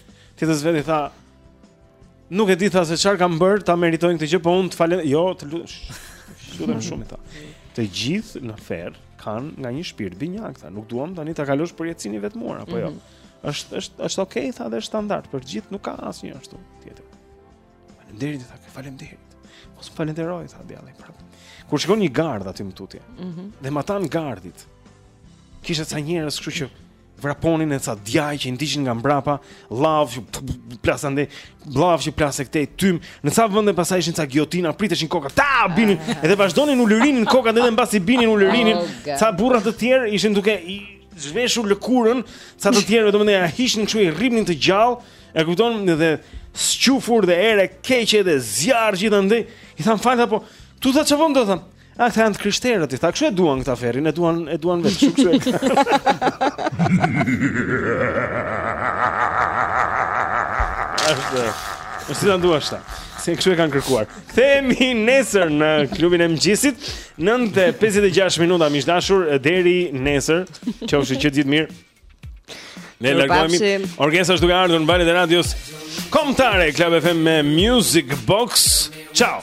I thotë vetes tha Nuk e di tha se çfarë kam bër, ta meritoj këtë gjë, po unë të falë, jo, të lutem. Lutem shumë tha. Të gjithë në ferr kanë nga një shpirt binjak, tha, nuk duam tani ta kalosh përjetësinë i vetmuar apo jo. Mm-hmm. Është është është okay tha dhe është standard për të gjithë, nuk ka asnjë ashtu tjetër. Faleminderit tha, faleminderit. Mos më falendero tha djalli prap. Kur shikon një gardh aty më tutje. Mhm. Mm dhe matanë gardhit. Kishte ca njerëz, kështu që vraponin e ca djaj që i ndiqin nga mbrapa, llavë që plaste andej, llavë që plaste këtej tym. Në ca vende pasaj ishin ca gijotina, priteshin kokat, binin edhe vazhdonin ulërinin kokat edhe mbasi binin ulërinin. Oh, ca burra të tjerë ishin duke Zhveshur lëkurën, ca të tjerëve domethënë ia hiqnin kështu i rripnin të gjallë, e kupton dhe squfur dhe erë e keqe dhe zjarr gjithandej. I tha më fal tha po, këtu tha ça bëhet tha. A këta janë të krishterët, i tha, kështu e duan këta ferrin, e duan, e duan vetë, kështu kështu e duan këta. Ashtë, është të të duan ashtu, se kështu e kanë kërkuar. Kthehemi nesër në klubin e mëngjesit, 9:56 minuta miq të dashur deri nesër, qofshi të gjithë mirë. Ne largohemi. Orkestra është duke ardhur në valët e radios kombëtare Club FM me Music Box. Ciao.